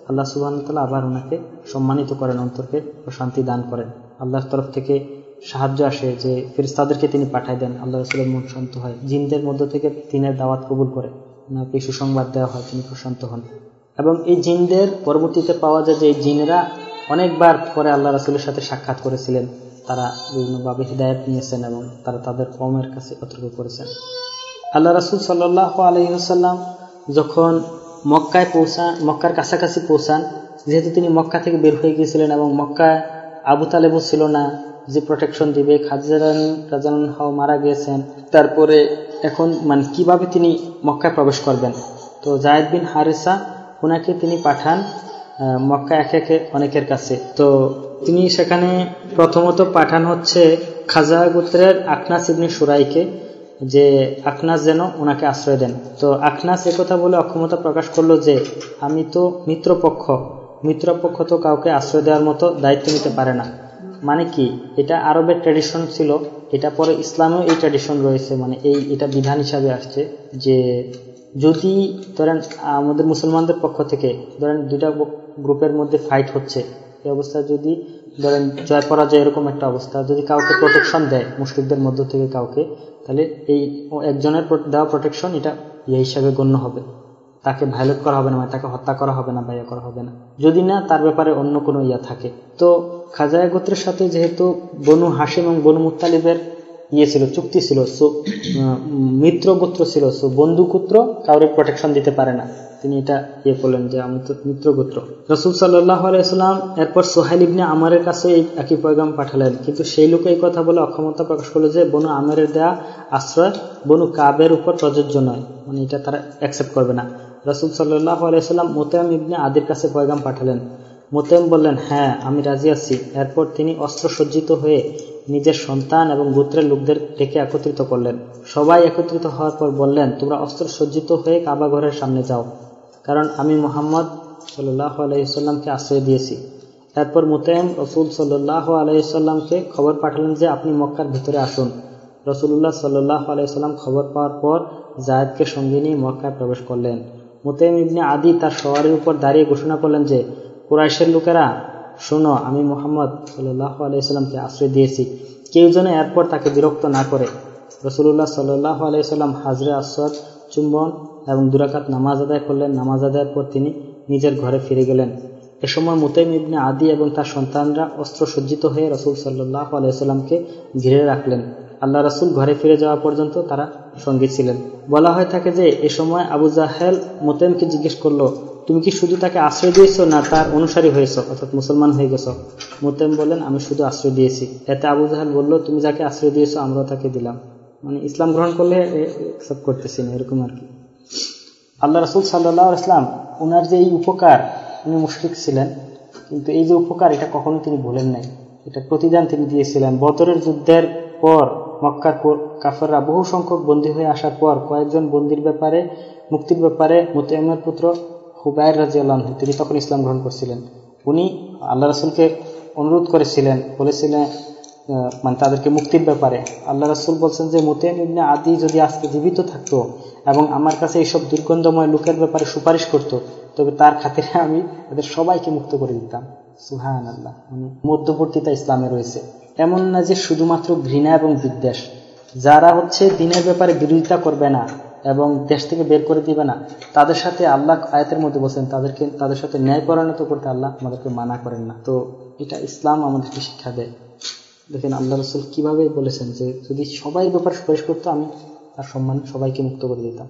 S1: আল্লাহ সুবাহন তাল্লাহ আবার ওনাকে সম্মানিত করেন, অন্তরকে শান্তি দান করেন। আল্লাহর তরফ থেকে সাহায্য আসে যে ফেরিস্তাদেরকে তিনি পাঠাই দেন। আল্লাহ রসুলের মন শান্ত হয়। জিনদের মধ্য থেকে দিনের দাওয়াত কবুল করে। ওনাকে সুসংবাদ দেওয়া হয়, তিনি প্রশান্ত হন। এবং এই জিনদের পরবর্তীতে পাওয়া যায় যে এই জিনেরা অনেকবার পরে আল্লাহ রাসুলের সাথে সাক্ষাৎ করেছিলেন। তারা বিভিন্নভাবে হৃদায়ত নিয়েছেন এবং তারা তাদের কমের কাছে কতর্ক করেছেন। আল্লাহ রাসুল সাল্লাহ আলহিহাসাল্লাম যখন মক্কায় পৌঁছান, মক্কার কাছাকাছি পৌঁছান, যেহেতু তিনি মক্কা থেকে বের হয়ে গিয়েছিলেন এবং মক্কায় আবু তালেবও ছিল না, যে প্রোটেকশন দিবে। খাজারান রাজান হাও মারা গিয়েছেন। তারপরে এখন মানে কীভাবে তিনি মক্কায় প্রবেশ করবেন? তো জায়দ বিন হারিসা ওনাকে তিনি পাঠান মক্কা একে একে অনেকের কাছে। তো তিনি সেখানে প্রথমত পাঠান হচ্ছে খাজা গোত্রের আকনাস ইবনি সুরাইকে, যে আখনাস যেন ওনাকে আশ্রয় দেন। তো আখনাস কথা বলে অক্ষমতা প্রকাশ করল যে, আমি তো মিত্রপক্ষ মিত্রপক্ষ তো কাউকে আশ্রয় দেওয়ার মতো দায়িত্ব নিতে পারে না। মানে কি? এটা আরবের ট্র্যাডিশন ছিল, এটা পরে ইসলামেও এই ট্র্যাডিশন রয়েছে মানে এই এটা বিধান হিসাবে আসছে যে যদি ধরেন আমাদের মুসলমানদের পক্ষ থেকে ধরেন দুইটা গ্রুপের মধ্যে ফাইট হচ্ছে, এই অবস্থায় যদি ধরেন জয় পরাজয় এরকম একটা অবস্থা, যদি কাউকে প্রোটেকশন দেয় মুসলিমদের মধ্য থেকে কাউকে, তাহলে এই একজনের দেওয়া প্রোটেকশন এটা ইয়ে হিসাবে গণ্য হবে। তাকে ভায়োলেট করা হবে না মানে তাকে হত্যা করা হবে না বাইয়া করা হবে না। যদি না, তার ব্যাপারে অন্য কোনো ইয়া থাকে। তো খাজায়া গোত্রের সাথে যেহেতু বনু হাসিম এবং বনু মুতালিবের ইয়ে ছিল, চুক্তি ছিল, সো মিত্র গোত্র ছিল, সো বন্ধু গোত্র কাউরে প্রোটেকশন দিতে পারে না। তিনি এটা ইয়ে করলেন যে, আমি তো মিত্র গোত্র। রসুল সাল্লাহ আলাইসাল্লাম এরপর সোহাইল ইবনে আমারের কাছে এই একই পয়গাম পাঠালেন। কিন্তু সেই লোক এই কথা বলে অক্ষমতা প্রকাশ করল যে, বনু আমেরের দেয়া আশ্রয় বনু কাবের উপর প্রযোজ্য নয়। মানে এটা তারা অ্যাকসেপ্ট করবে না। রসুল সাল্লাহ আলাইসাল্লাম মোতায়াম ইবনে আদির কাছে পয়গাম পাঠালেন। মোতায়েম বললেন হ্যাঁ আমি রাজি আছি। এরপর তিনি অস্ত্র সজ্জিত হয়ে নিজের সন্তান এবং গোত্রের লোকদের ডেকে একত্রিত করলেন। সবাই একত্রিত হওয়ার পর বললেন, তোমরা অস্ত্র সজ্জিত হয়ে কাবা ঘরের সামনে যাও, কারণ আমি মোহাম্মদ সাল্লাহ আলাইসাল্লামকে আশ্রয় দিয়েছি। এরপর মোতায়েম রসুল সাল্লাহ আলাইসাল্লামকে খবর পাঠালেন যে, আপনি মক্কার ভিতরে আসুন। রসুল্লাহ সাল্লাহ আলাইসাল্লাম খবর পাওয়ার পর জায়দকে সঙ্গে নিয়ে মক্কায় প্রবেশ করলেন। মোতায়েম ইবনে আদি তার সওয়ারির উপর দাঁড়িয়ে ঘোষণা করলেন যে, কুরাইশের লোকেরা, শোনো, আমি মোহাম্মদ সাল্লাহ আলাইসাল্লামকে আশ্রয় দিয়েছি। কেউ যেন এরপর তাকে বিরক্ত না করে। রসুল্লাহ সাল্লাহ আলাইসাল্লাম হাজরে আসর চুম্বন এবং দুরাকাত নামাজ আদায় করলেন। নামাজ আদায়ের পর তিনি নিজের ঘরে ফিরে গেলেন। এ সময় মুতাইম ইবনে আদি এবং তার সন্তানরা অস্ত্র সজ্জিত হয়ে রসুল সাল্লাহ আলাইসাল্লামকে ঘিরে রাখলেন। আল্লাহ রসুল ঘরে ফিরে যাওয়া পর্যন্ত তারা সঙ্গে ছিলেন। বলা হয়ে থাকে যে, এ সময় আবু জাহেল মোতেমকে জিজ্ঞেস করল, তুমি কি শুধু তাকে আশ্রয় দিয়েছ না তার অনুসারী হয়েছ? অর্থাৎ মুসলমান হয়ে গেছ? মোতেম বলেন আমি শুধু আশ্রয় দিয়েছি। এতে আবু জাহেল বলল, তুমি যাকে আশ্রয় দিয়েছ, আমরাও তাকে দিলাম। মানে ইসলাম গ্রহণ করলে একসেপ্ট করতেছি না, এরকম আর কি। আল্লাহ রসুল সাল্লাহ ইসলাম ওনার যে এই উপকার, উনি মুশরিক ছিলেন, কিন্তু এই যে উপকার, এটা কখনো তিনি ভুলেন নাই। এটা প্রতিদান তিনি দিয়েছিলেন। বদরের যুদ্ধের পর মক্কার কাফেররা বহু সংখ্যক বন্দী হয়ে আসার পর কয়েকজন বন্দির ব্যাপারে, মুক্তির ব্যাপারে মোতায়েমের পুত্র হুবায়ের রাজি আল্লাহ তিনি তখন ইসলাম গ্রহণ করছিলেন। উনি আল্লাহ রসুলকে অনুরোধ করেছিলেন, বলেছিলেন মানে তাদেরকে মুক্তির ব্যাপারে। আল্লাহ রসুল বলছেন যে মোতেম ইবনে আদি যদি আজকে জীবিত থাকতো এবং আমার কাছে এইসব দুর্গন্ধময় লোকের ব্যাপারে সুপারিশ করত, তবে তার খাতিরে আমি তাদের সবাইকে মুক্ত করে দিতাম। সুহান আল্লাহ মধ্যবর্তীতা ইসলামে রয়েছে। এমন না যে শুধুমাত্র ঘৃণা এবং বিদ্বেষ। যারা হচ্ছে দিনের ব্যাপারে বিরোধিতা করবে না এবং দেশ থেকে বের করে দিবে না, তাদের সাথে আল্লাহ আয়াতের মধ্যে বলছেন, তাদেরকে, তাদের সাথে ন্যায় পরিণত করতে আল্লাহ আমাদেরকে মানা করেন না। তো এটা ইসলাম আমাদেরকে শিক্ষা দেয়। দেখেন, আল্লাহ রসুল কীভাবে বলেছেন যে, যদি সবাই ব্যাপার সুপারিশ করতো, আমি তার সম্মান সবাইকে মুক্ত করে দিতাম।